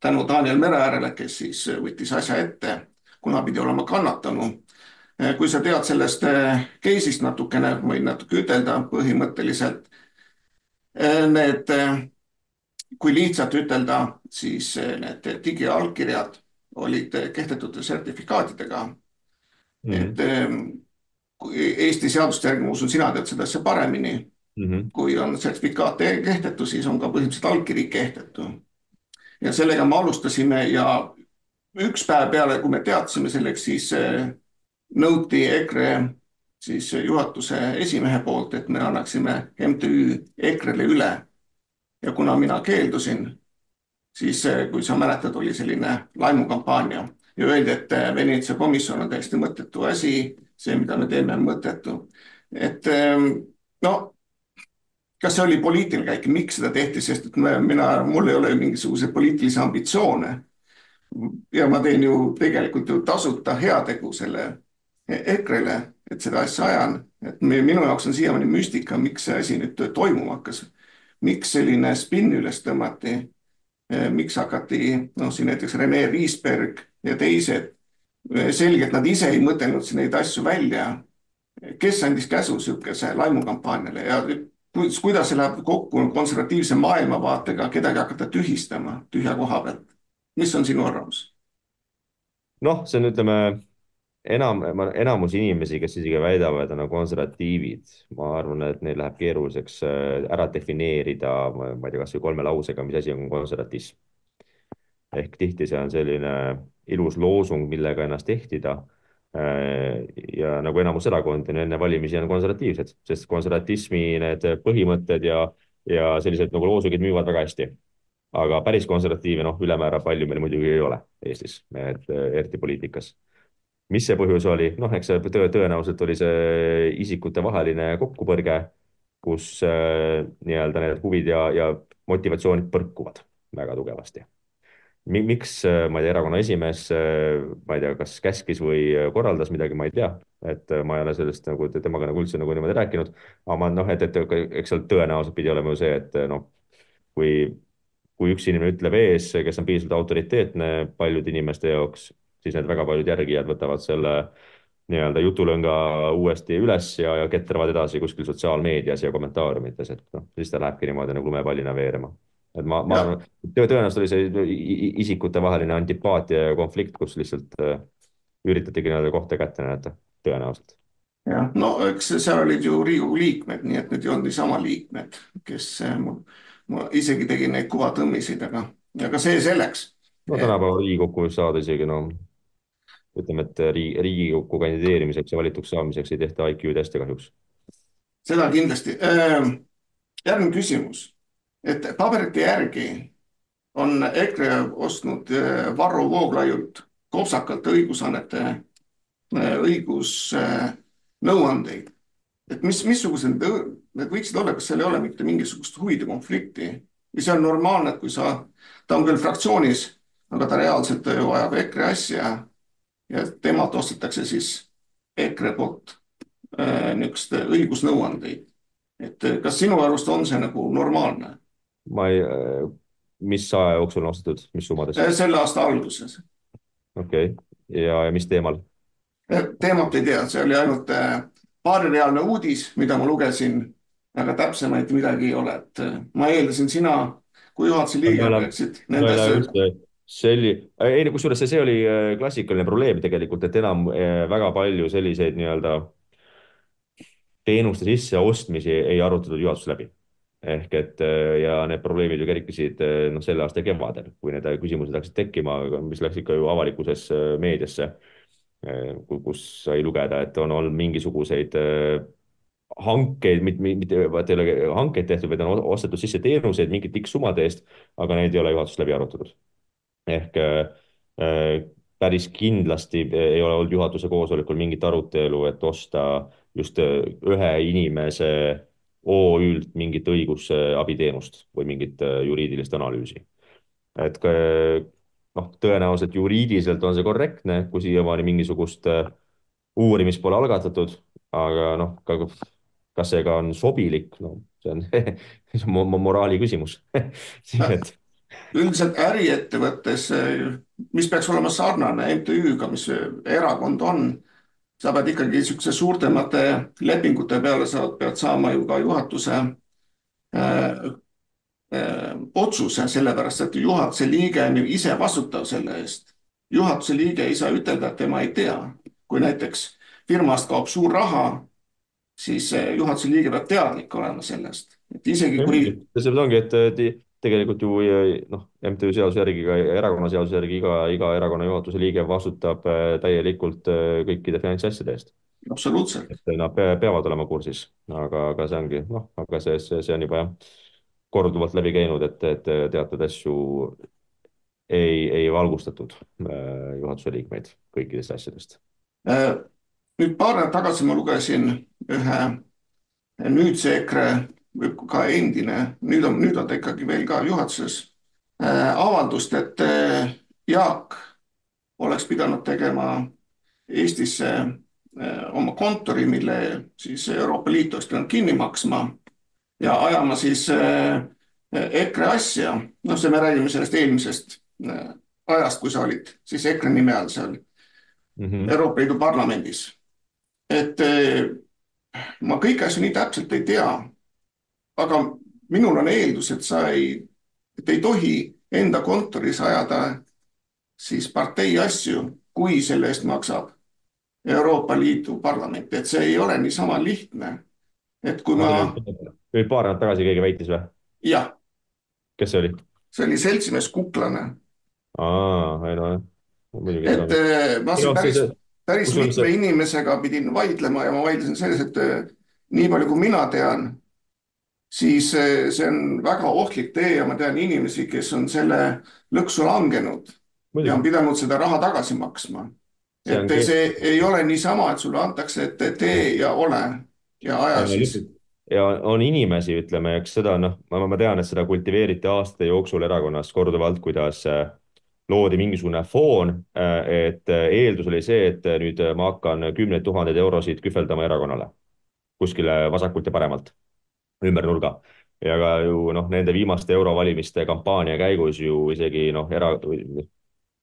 tänu Daniel Mereäärele, kes siis äh, võttis asja ette, kuna pidi olema kannatanu. kui sa tead sellest case'ist natukene, võin natuke ütelda põhimõtteliselt. Need, kui lihtsalt ütelda, siis need digiallkirjad olid kehtetud sertifikaatidega mm. -hmm. et ehm, Eesti seaduste järgi, ma usun, sina tead seda asja paremini mm. -hmm. kui on sertifikaat kehtetu, siis on ka põhimõtteliselt allkiri kehtetu. ja sellega me alustasime ja üks päev peale, kui me teadsime selleks, siis eh, nõuti EKRE siis juhatuse esimehe poolt, et me annaksime MTÜ EKRE-le üle. ja kuna mina keeldusin, siis kui sa mäletad, oli selline laimukampaania ja öeldi, et äh, Veneetsia komisjon on täiesti mõttetu asi, see, mida me teeme, on mõttetu. et ähm, no kas see oli poliitiline käik, miks seda tehti, sest et me, mina, mul ei ole mingisuguseid poliitilisi ambitsioone. ja ma teen ju tegelikult ju tasuta heategu selle EKRE-le, et seda asja ajan, et minu jaoks on siiamaani müstika, miks see asi nüüd toimuma hakkas. miks selline spinn üles tõmmati Eh, miks hakati, noh, siin näiteks Rene Riisberg ja teised, eh, selgelt nad ise ei mõtelnud neid asju välja. kes andis käsu niisuguse laimukampaaniale ja kuidas see läheb kokku konservatiivse maailmavaatega kedagi hakata tühistama tühja koha pealt? mis on sinu arvamus? noh, see on, ütleme enam, enamus inimesi, kes isegi väidavad, on konservatiivid, ma arvan, et neil läheb keeruliseks äh, ära defineerida, ma ei tea, kasvõi kolme lausega, mis asi on konservatism. ehk tihti see on selline ilus loosung, millega ennast ehtida. ja nagu enamus erakondi on enne valimisi on konservatiivsed, sest konservatismi need põhimõtted ja, ja sellised nagu loosungid müüvad väga hästi aga päris konservatiive, noh, ülemäära palju meil muidugi ei ole Eestis, et eriti poliitikas. Mis see põhjus oli, noh, eks see tõe, tõenäoliselt oli see isikutevaheline kokkupõrge, kus äh, nii-öelda need huvid ja, ja motivatsioonid põrkuvad väga tugevasti. miks, äh, ma ei tea, erakonna esimees, äh, ma ei tea, kas käskis või korraldas midagi, ma ei tea, et ma ei ole sellest nagu temaga nagu üldse nagu niimoodi rääkinud, aga ma noh, et, et eks seal tõenäoliselt pidi olema ju see, et noh, kui kui üks inimene ütleb ees, kes on piisavalt autoriteetne paljude inimeste jaoks, siis need väga paljud järgijad võtavad selle nii-öelda jutulõnga uuesti üles ja, ja ketravad edasi kuskil sotsiaalmeedias ja kommentaariumites, et noh, siis ta lähebki niimoodi nagu lumepallina veerema. et ma, ma arvan, tõenäoliselt oli see isikutevaheline antipaatia ja konflikt, kus lihtsalt äh, üritatigi nii-öelda kohta kätte näidata, tõenäoliselt jah, no eks seal olid ju Riigikogu liikmed, nii et need ei olnud niisama liikmed, kes mul ma isegi tegin neid kuvatõmmisid, aga, aga see selleks. no tänapäeval Riigikokku saada isegi no ütleme, et Riigikokku kandideerimiseks ja valituks saamiseks ei tehta IQ teste kahjuks. seda kindlasti. Järgmine küsimus, et paberite järgi on EKRE ostnud Varro Vooglaiult kopsakalt õigusannete, õigusnõuandeid et mis, missugused need võiksid olla, kas seal ei ole mitte mingisugust huvide konflikti ja see on normaalne, et kui sa, ta on küll fraktsioonis, aga ta reaalselt ju ajab EKRE asja ja temalt ostetakse siis EKRE poolt äh, niisuguseid õigusnõuandeid. et äh, kas sinu arust on see nagu normaalne? ma ei, äh, mis aja jooksul on ostetud, mis summades? Äh, selle aasta alguses. okei okay., ja, ja mis teemal? teemat ei tea, see oli ainult äh, paarireaalne uudis, mida ma lugesin, aga täpsemaid midagi ei ole, et äh, ma eeldasin, sina kui juhatuse liige peaksid nende asjadega selli-, ei no kusjuures see, see oli äh, klassikaline probleem tegelikult, et enam äh, väga palju selliseid nii-öelda teenuste sisseostmisi ei arutatud juhatuses läbi. ehk et ja need probleemid ju kerkisid noh, selle aasta kevadel, kui need küsimused hakkasid tekkima, mis läks ikka ju avalikkuses meediasse Äh, kus sai lugeda, et on olnud mingisuguseid äh, hankeid, mitte, mitte, vaata ei ole hankeid tehtud, vaid on ostetud sisse teenuseid mingite X summade eest, aga neid ei ole juhatuses läbi arutatud. Ehk äh, päris kindlasti ei ole olnud juhatuse koosolekul mingit arutelu, et osta just ühe inimese OÜ-lt mingit õigusabiteenust või mingit juriidilist analüüsi. et noh, tõenäoliselt juriidiliselt on see korrektne, kui siiamaani mingisugust äh, uurimist pole algatatud, aga noh, kas see ka on sobilik, no see on, see on moraali küsimus et üldiselt äriettevõttes, mis peaks olema sarnane MTÜ-ga, mis erakond on, sa pead ikkagi niisuguse suurtemate lepingute peale, sa pead saama ju ka juhatuse äh, otsuse, sellepärast et juhatuse liige on ju ise vastutav selle eest. juhatuse liige ei saa ütelda, et tema ei tea. kui näiteks firmast kaob suur raha, siis juhatuse liige peab teadlik olema sellest, et isegi kui. see ongi, et tegelikult ju noh, MTÜ seaduse järgi, ka erakonnaseaduse järgi iga, iga erakonna juhatuse liige vastutab täielikult kõikide finantsasjade eest. absoluutselt. et nad peavad olema kursis, aga, aga see ongi noh, aga see, see, see on juba jah korduvalt läbi käinud, et, et teatud asju ei, ei valgustatud äh, juhatuse liikmeid kõikidest asjadest. Äh, nüüd paar nädalat tagasi ma lugesin ühe nüüdse EKRE ka endine, nüüd on, nüüd on ta ikkagi veel ka juhatuses, äh, avaldust, et Jaak oleks pidanud tegema Eestisse oma kontori, mille siis Euroopa Liit oleks pidanud kinni maksma ja ajama siis äh, EKRE asja, noh, see, me räägime sellest eelmisest äh, ajast, kui sa olid siis EKRE nime all seal mm -hmm. Euroopa Liidu parlamendis. et äh, ma kõiki asju nii täpselt ei tea. Aga minul on eeldus, et sa ei, et ei tohi enda kontoris ajada siis partei asju, kui selle eest maksab Euroopa Liidu parlament, et see ei ole niisama lihtne. et kui ma nüüd paar nädalat tagasi keegi väitis või? jah. kes see oli? see oli seltsimees Kuklane. aa, ei muidugi seda et eh, ma siin päris päris mitme inimesega pidin vaidlema ja ma vaidlesin selles, et eh, nii palju, kui mina tean, siis see on väga ohtlik tee ja ma tean inimesi, kes on selle lõksu langenud ja on pidanud seda raha tagasi maksma. See et keeruline. see ei ole niisama, et sulle antakse, et tee ja ole ja aja siis. ja on inimesi, ütleme, eks seda noh, ma, tean, et seda kultiveeriti aastate jooksul erakonnas korduvalt, kuidas äh, loodi mingisugune foon, et äh, eeldus oli see, et äh, nüüd ma hakkan kümneid tuhandeid eurosid kühveldama erakonnale kuskile vasakult ja paremalt ümber nurga. ja ka ju noh, nende viimaste eurovalimiste kampaania käigus ju isegi noh, era,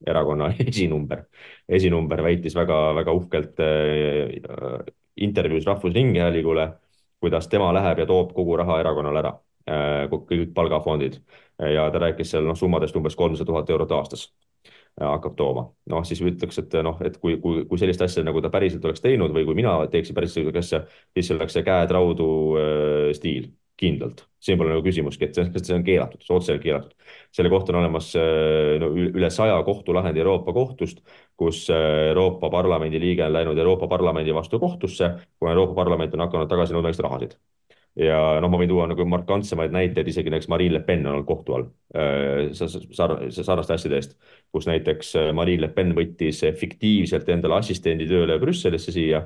erakonna esinumber, esinumber väitis väga-väga uhkelt äh, intervjuus Rahvusringhäälingule, kuidas tema läheb ja toob kogu raha erakonnale ära äh,, kõik palgafondid ja ta rääkis seal noh, summadest umbes kolmsada tuhat eurot aastas hakkab tooma. noh, siis ütleks, et noh, et kui, kui, kui sellist asja nagu ta päriselt oleks teinud või kui mina teeksin päriselt sellist asja, siis see oleks see käed raudu äh, stiil, kindlalt. siin pole nagu küsimuski, et see, see on keelatud, see otseselt keelatud. selle kohta on olemas äh, no, üle saja kohtulahendi Euroopa kohtust, kus äh, Euroopa Parlamendi liige on läinud Euroopa Parlamendi vastu kohtusse, kuna Euroopa Parlament on hakanud tagasi nõudma neist rahasid ja noh, ma võin tuua nagu markantsemaid näiteid, isegi näiteks Marine Le Pen on olnud kohtu all äh, sar sarnaste asjade eest, kus näiteks äh, Marine Le Pen võttis fiktiivselt endale assistendi tööle Brüsselisse siia.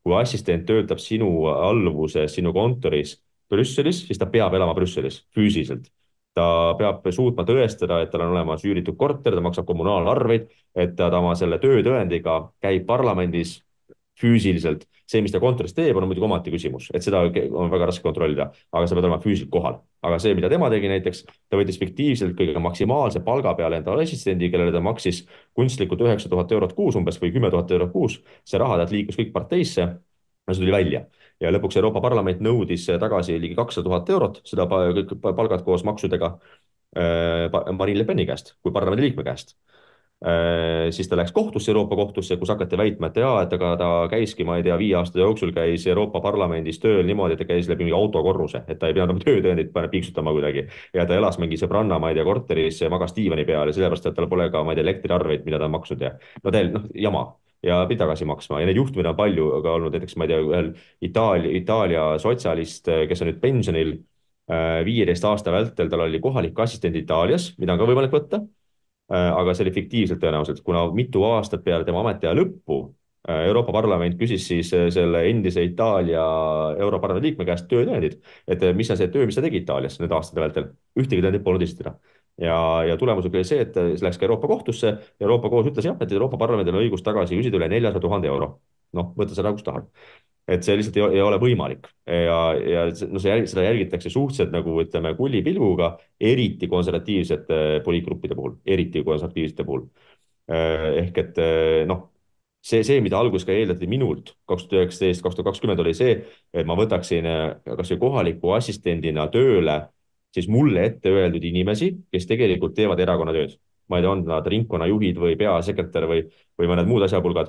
kui assistent töötab sinu alluvuses, sinu kontoris Brüsselis, siis ta peab elama Brüsselis füüsiliselt. ta peab suutma tõestada, et tal on olemas üüritud korter, ta maksab kommunaalarveid, et ta oma selle töötõendiga käib parlamendis füüsiliselt. see, mis ta kontoris teeb, on muidugi omaette küsimus, et seda on väga raske kontrollida, aga sa pead olema füüsiliselt kohal. aga see, mida tema tegi näiteks, ta võttis fiktiivselt kõige maksimaalse palga peale endale assistendi, kellele ta maksis kunstlikult üheksa tuhat eurot kuus umbes või kümme tuhat eurot kuus. see raha talt liikus kõik parteisse ja see tuli välja ja lõpuks Euroopa Parlament nõudis tagasi ligi kakssada tuhat eurot, seda kõik palgad koos maksudega Marine Le Peni käest kui parlamendi liikme käest siis ta läks kohtusse, Euroopa kohtusse, kus hakati väitma, et jaa, et aga ta käiski, ma ei tea, viie aasta jooksul käis Euroopa Parlamendis tööl niimoodi, et ta käis läbi mingi autokorruse, et ta ei pidanud oma töötõendit piiksutama kuidagi. ja ta elas mingi sõbranna, ma ei tea, korteris, magas diivani peal ja sellepärast, et tal pole ka, ma ei tea, elektriarveid, mida ta on maksnud ja no täielikult noh, jama. Ja pidi tagasi maksma. Ja neid juhtumeid on palju ka olnud, näiteks ma ei tea, ühel Itaalia, Itaalia sotsialist, kes on nüüd pensionil, viieteist aasta vältel tal oli kohalik assistent Itaalias, mida on ka võimalik võtta aga see oli fiktiivselt tõenäoliselt, kuna mitu aastat peale tema ametiaja lõppu Euroopa Parlament küsis siis selle endise Itaalia Europarlamendi liikme käest töötõendid, et mis on see töö, mis ta tegi Itaalias nende aastate vältel. ühtegi tõendit polnud esitada. ja, ja tulemus oli see, et see läks ka Euroopa kohtusse. Euroopa kohus ütles jah, et Euroopa Parlamendil on õigus tagasi küsida üle neljasaja tuhande euro. Noh, võta seda kust tahad et see lihtsalt ei, ei ole võimalik ja, ja no see, seda jälgitakse suhteliselt nagu ütleme kullipilguga, eriti konservatiivsete poliitgruppide puhul, eriti konservatiivsete puhul. ehk et noh, see, see, mida alguses ka eeldati minult kaks tuhat üheksateist, kaks tuhat kakskümmend oli see, et ma võtaksin kasvõi kohaliku assistendina tööle siis mulle ette öeldud inimesi, kes tegelikult teevad erakonna tööd. ma ei tea, on nad ringkonnajuhid või peasekretär või, või mõned muud asjapulgad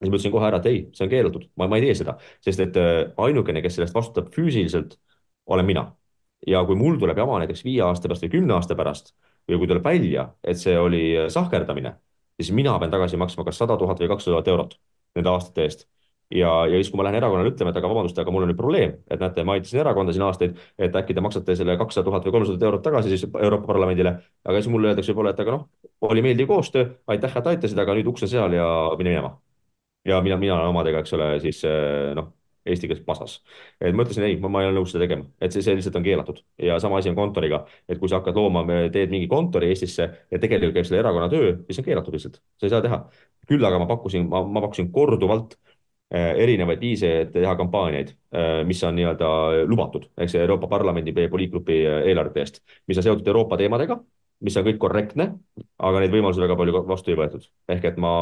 siis ma ütlesin kohe ära, et ei, see on keelatud, ma, ma ei tee seda, sest et ainukene, kes sellest vastutab füüsiliselt, olen mina. ja kui mul tuleb jama näiteks viie aasta pärast või kümne aasta pärast või kui tuleb välja, et see oli sahkerdamine, siis mina pean tagasi maksma kas sada tuhat või kakssada tuhat eurot nende aastate eest. ja, ja siis, kui ma lähen erakonnale ütlema, et aga vabandust, aga mul on nüüd probleem, et näete, ma aitasin erakonda siin aastaid, et äkki te maksate selle kakssada tuhat või kolmsada eurot tagasi siis Euroopa Parlamendile. aga siis mulle öeldakse võib-olla, et aga noh, oli meeldiv koostöö, aitäh, et aitasid, aga nüüd uks on seal ja mine minema ja mina, mina olen omadega, eks ole, siis noh, eesti keeles pasas. et ma ütlesin ei, ma ei ole nõus seda tegema, et see, see lihtsalt on keelatud. Ja sama asi on kontoriga, et kui sa hakkad looma, teed mingi kontori Eestisse ja tegelikult käib selle erakonna töö, siis on keelatud lihtsalt, sa ei saa teha. küll aga ma pakkusin, ma, ma pakkusin korduvalt erinevaid viise, et teha kampaaniaid, mis on nii-öelda lubatud, eks Euroopa Parlamendi poliitgrupi eelarvete eest, mis on seotud Euroopa teemadega mis on kõik korrektne, aga neid võimalusi väga palju vastu ei võetud. ehk et ma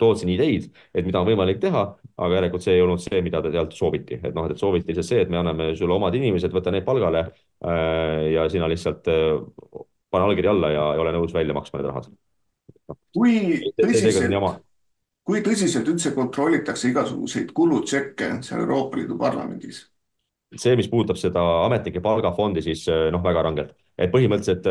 tootsin ideid, et mida on võimalik teha, aga järelikult see ei olnud see, mida sealt sooviti, et noh, et sooviti lihtsalt see, et me anname sulle omad inimesed, võta need palgale ja sina lihtsalt pane allkiri alla ja, ja ole nõus välja maksma need rahad no.. kui tõsiselt, kui tõsiselt üldse kontrollitakse igasuguseid kulutšekke seal Euroopa Liidu parlamendis? see, mis puudutab seda ametnike palgafondi, siis noh, väga rangelt, et põhimõtteliselt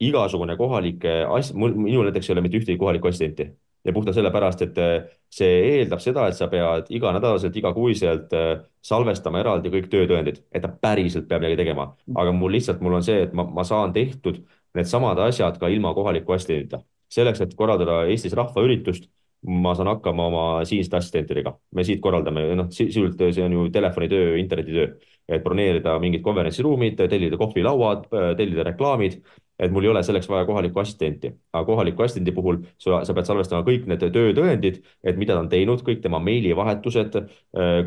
igasugune kohalike as-, mul, minul näiteks ei ole mitte ühtegi kohalikku assistenti ja puhtalt sellepärast, et äh, see eeldab seda, et sa pead iganädalaselt, igakuiselt äh, salvestama eraldi kõik töötõendid, et ta päriselt peab midagi tegema. aga mul lihtsalt, mul on see, et ma, ma saan tehtud needsamad asjad ka ilma kohaliku assistendita. selleks, et korraldada Eestis rahvaüritust, ma saan hakkama oma siinsete assistentidega. me siit korraldame, noh, sisuliselt see on ju telefonitöö, internetitöö, et broneerida mingid konverentsiruumid, tellida kohvilauad, tellida reklaamid et mul ei ole selleks vaja kohalikku assistenti, aga kohaliku assistendi puhul sa, sa pead salvestama kõik need töötõendid, et mida ta on teinud, kõik tema meilivahetused,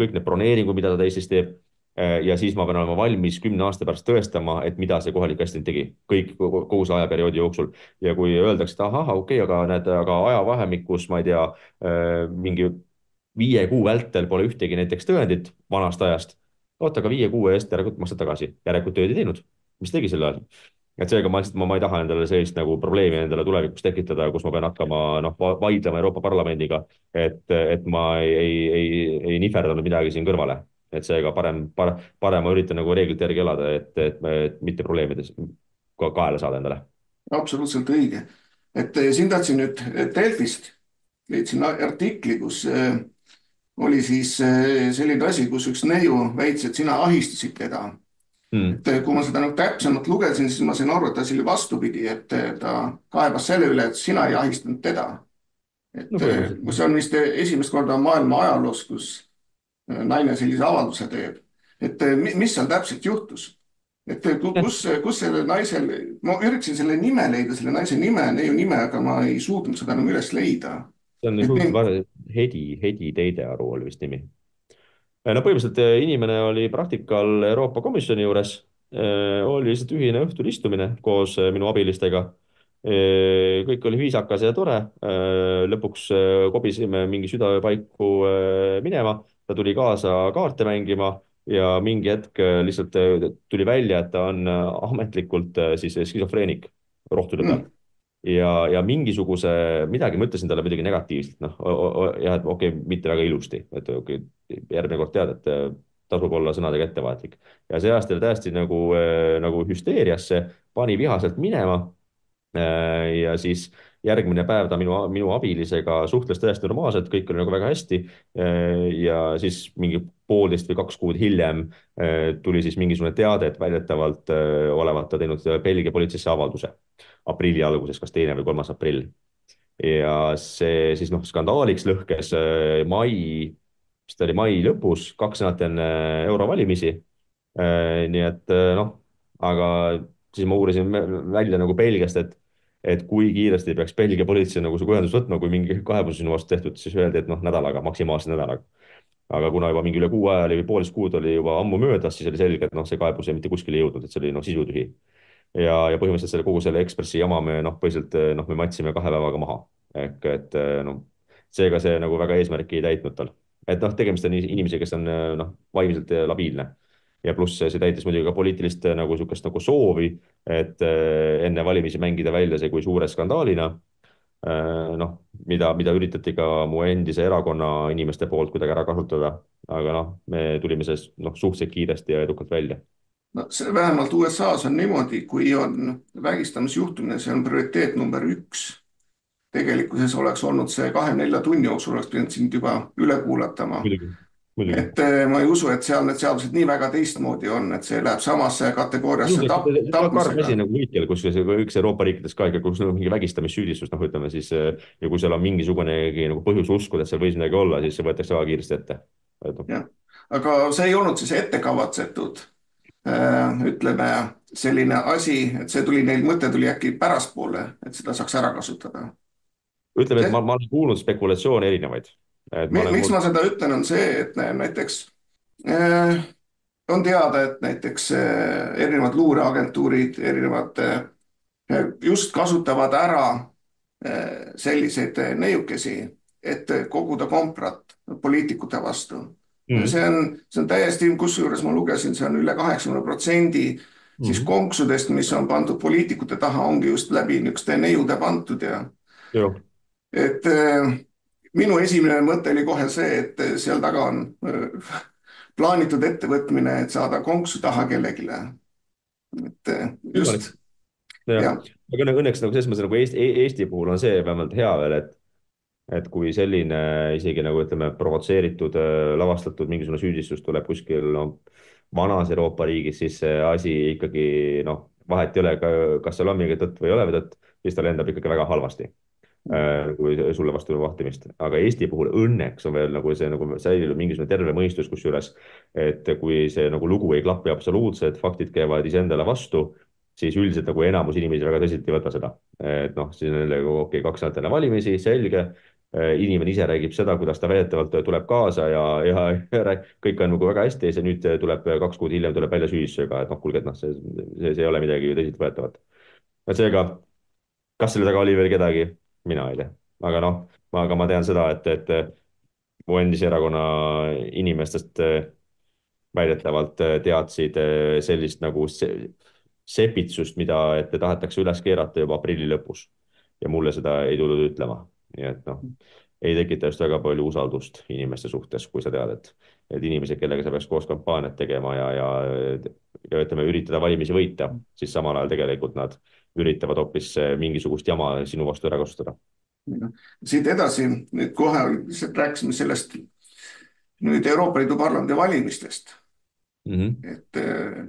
kõik need broneeringud, mida ta Eestis teeb. Ja siis ma pean olema valmis kümne aasta pärast tõestama, et mida see kohalik assistent tegi kõik kogu see ajaperioodi jooksul. ja kui öeldakse, et ahah, okei okay,, aga näed, aga ajavahemikus, ma ei tea, mingi viie kuu vältel pole ühtegi näiteks tõendit vanast ajast. Oota, aga viie kuu eest järelikult maksad tagasi, järelikult tööd ei teinud. mis tegi sel ajal? et seega ma lihtsalt, ma, ma ei taha endale sellist nagu probleemi endale tulevikus tekitada, kus ma pean hakkama noh, vaidlema Euroopa Parlamendiga, et, et ma ei, ei, ei, ei nihverdanud midagi siin kõrvale. et seega parem, parem, parem ma üritan nagu reeglite järgi elada, et, et, et mitte probleemides ka kaela saada endale. absoluutselt õige, et siin tahtsin nüüd Delfist, leidsin artikli, kus äh, oli siis äh, selline asi, kus üks neiu väitis, et sina ahistasid teda mm.. et eh, kui ma seda nagu täpsemalt lugesin, siis ma sain aru, et asi oli vastupidi, et eh, ta kaebas selle üle, et sina ei ahistanud teda. et no, eh, see on vist esimest korda maailma ajaloos, kus naine sellise avalduse teeb. et mis seal täpselt juhtus? et kus, kus sellel naisel, ma üritasin selle nime leida, selle naise nime, neiu nime, aga ma ei suutnud seda enam üles leida. see on suhteliselt Hedi, Hedi Teidearu oli vist nimi. Äh, no põhimõtteliselt äh, inimene oli praktikal Euroopa Komisjoni juures, äh, oli lihtsalt ühine õhtul istumine koos minu abilistega. kõik oli viisakas ja tore. lõpuks kobisime mingi südamepaiku minema, ta tuli kaasa kaarte mängima ja mingi hetk lihtsalt tuli välja, et ta on ametlikult siis skisofreenik rohtude peal. Mm ja, ja mingisuguse, midagi ma ütlesin talle muidugi negatiivselt, noh, jah, et okei okay,, mitte väga ilusti, et okei okay,, järgmine kord tead, et äh, tasub olla sõnadega ettevaatlik. ja see ajas talle täiesti nagu, äh, nagu hüsteeriasse, pani vihaselt minema. Äh, ja siis järgmine päev ta minu, minu abilisega suhtles täiesti normaalselt, kõik oli nagu väga hästi. ja siis mingi poolteist või kaks kuud hiljem tuli siis mingisugune teade, et väidetavalt olevat ta teinud Belgia politseisse avalduse aprilli alguses, kas teine või kolmas aprill. ja see siis noh, skandaaliks lõhkes mai, vist oli mai lõpus, kaks nädalat enne eurovalimisi. Nii et noh, aga siis ma uurisin välja nagu Belgiast, et et kui kiiresti peaks Belgia politsei nagu sinuga ühendust võtma, kui mingi kaebus sinu vastu tehtud, siis öeldi, et noh, nädalaga, maksimaalselt nädalaga. aga kuna juba mingi üle kuu aja oli või poolteist kuud oli juba ammu möödas, siis oli selge, et noh, see kaebus ei mitte kuskile jõudnud, et see oli noh, sisutühi ja, ja põhimõtteliselt selle kogu selle Ekspressi jama me noh, põhiliselt noh, me matsime kahe päevaga maha ehk et noh, seega see nagu väga eesmärki ei täitnud tal. et noh, tegemist on inimesega, kes on noh, vaimselt labiilne ja pluss see täitis muidugi ka poliitilist nagu niisugust nagu soovi, et enne valimisi mängida välja see kui suure skandaalina. noh, mida, mida üritati ka mu endise erakonna inimeste poolt kuidagi ära kasutada, aga noh, me tulime sellest noh, suhteliselt kiiresti ja edukalt välja no see vähemalt USA-s on niimoodi, kui on vägistamisjuhtumine, see on prioriteet number üks. tegelikkuses oleks olnud see kahekümne nelja tunni jooksul oleks pidanud sind juba üle kuulatama. Et eh, ma ei usu, et seal need seadused nii väga teistmoodi on, et see läheb samasse kategooriasse tap, tapmisega. nagu kõikjal, kus üks Euroopa riikides ka ikka, kus nagu mingi vägistamissüüdistus, noh, ütleme siis eh, ja kui seal on mingisugunegi nagu põhjus uskuda, et seal võis midagi olla, siis see võetakse väga kiiresti ette. jah, aga see ei olnud siis ette kavatsetud Äh, ütleme, selline asi, et see tuli neil, mõte tuli äkki pärastpoole, et seda saaks ära kasutada. ütleme, et ma, ma olen kuulnud spekulatsioone erinevaid. Miks kuulnud... ma seda ütlen, on see, et näiteks äh, on teada, et näiteks äh, erinevad luureagentuurid, erinevad äh, just kasutavad ära äh, selliseid neiukesi, et koguda komprat poliitikute vastu mm.. see on, see on täiesti, kusjuures ma lugesin, see on üle kaheksakümne protsendi siis mm. konksudest, mis on pandud poliitikute taha, ongi just läbi niisuguste neiude pandud ja. et äh, minu esimene mõte oli kohe see, et seal taga on äh, plaanitud ettevõtmine, et saada konksu taha kellelegi. et äh, just. aga õnneks nagu selles mõttes nagu Eesti, Eesti puhul on see vähemalt hea veel, et et kui selline isegi nagu ütleme, provotseeritud, lavastatud mingisugune süüdistus tuleb kuskil no, vanas Euroopa riigis, siis see asi ikkagi noh, vahet ei ole, kas seal on mingi tõtt või ei ole tõtt, siis ta lendab ikkagi väga halvasti Äh, kui sulle vastu vahtimist, aga Eesti puhul õnneks on veel nagu see nagu säilinud mingisugune terve mõistus, kusjuures et kui see nagu lugu ei klapi absoluutselt, faktid käivad iseendale vastu, siis üldiselt nagu enamus inimesi väga tõsiselt ei võta seda. et noh, siis on jälle okei okay,, kaks nädalat enne valimisi, selge. Äh, inimene ise räägib seda, kuidas ta väidetavalt tuleb kaasa ja, ja, ja kõik on nagu väga hästi ja siis nüüd tuleb kaks kuud hiljem tuleb välja süüdistusega, et noh, kuulge, et noh, see, see, see ei ole midagi tõsiseltvõetavat. et seega, kas selle taga oli veel kedagi? Mina ei tea, aga noh, aga ma tean seda, et, et mu endise erakonna inimestest äh, väidetavalt äh, teadsid äh, sellist nagu sepitsust, mida ette tahetakse üles keerata juba aprilli lõpus. ja mulle seda ei tulnud ütlema, nii et noh, ei tekita just väga palju usaldust inimeste suhtes, kui sa tead, et, et inimesed, kellega sa peaks koos kampaaniat tegema ja, ja, ja ütleme, üritada valimisi võita, siis samal ajal tegelikult nad üritavad hoopis eh, mingisugust jama sinu vastu ära kasutada. siit edasi nüüd kohe lihtsalt rääkisime sellest nüüd Euroopa Liidu Parlamendi valimistest mm. -hmm. et eh,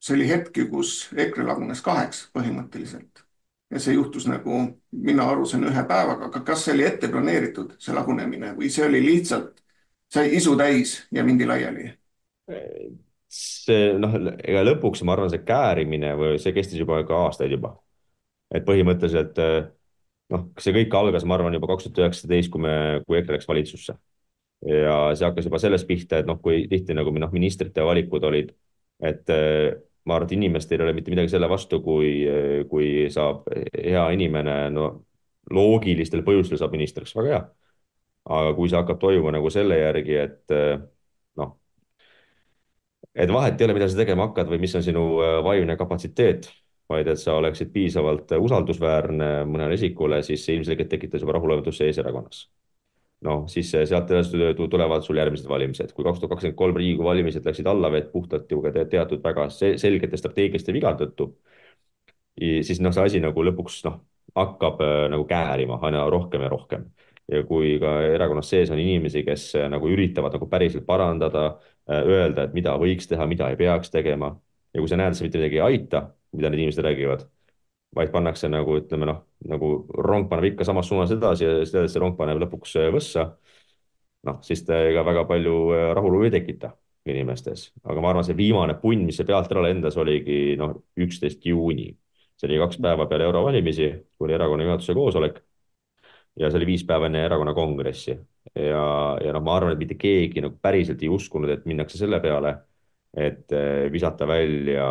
see oli hetki, kus EKRE lagunes kaheks põhimõtteliselt ja see juhtus nagu mina aru saan ühe päevaga, aga kas see oli ette planeeritud, see lagunemine või see oli lihtsalt, sai isu täis ja mindi laiali? See noh, ega lõpuks ma arvan, see käärimine või see kestis juba ka aastaid juba. et põhimõtteliselt eh, noh, see kõik algas, ma arvan, juba kaks tuhat üheksateist, kui me, kui EKRE läks valitsusse. ja see hakkas juba sellest pihta, et noh, kui tihti nagu noh, ministrite valikud olid, et eh, ma arvan, et inimestel ei ole mitte midagi selle vastu, kui, eh, kui saab hea inimene, no loogilistel põhjustel saab ministriks, väga hea. aga kui see hakkab toimuma nagu selle järgi, et et vahet ei ole, mida sa tegema hakkad või mis on sinu äh, vaimne kapatsiteet, vaid et sa oleksid piisavalt usaldusväärne mõnele isikule, siis see ilmselgelt tekitas juba rahulolematust sees erakonnas. noh, siis sealt edasi tulevad sul järgmised valimised, kui kaks tuhat kakskümmend kolm Riigikogu valimised läksid allavett puhtalt ju ka teatud väga selgete strateegiliste vigade tõttu, siis noh, see asi nagu lõpuks noh, hakkab äh, nagu käärima aina rohkem ja rohkem ja kui ka erakonnas sees on inimesi, kes äh, nagu üritavad nagu päriselt parandada, äh, öelda, et mida võiks teha, mida ei peaks tegema ja kui sa näed, et see mitte midagi ei aita, mida need inimesed räägivad, vaid pannakse nagu ütleme noh, nagu rong paneb ikka samas suunas edasi ja siis see rong paneb lõpuks äh, võssa. noh, siis ta ega väga palju rahulolu ei tekita inimestes, aga ma arvan, see viimane punn, mis see pealt ära lendas, oligi noh, üksteist juuni. see oli kaks päeva peale eurovalimisi, kui oli erakonna juhatuse koosolek ja see oli viis päeva enne erakonna kongressi ja, ja noh, ma arvan, et mitte keegi nagu päriselt ei uskunud, et minnakse selle peale, et eh, visata välja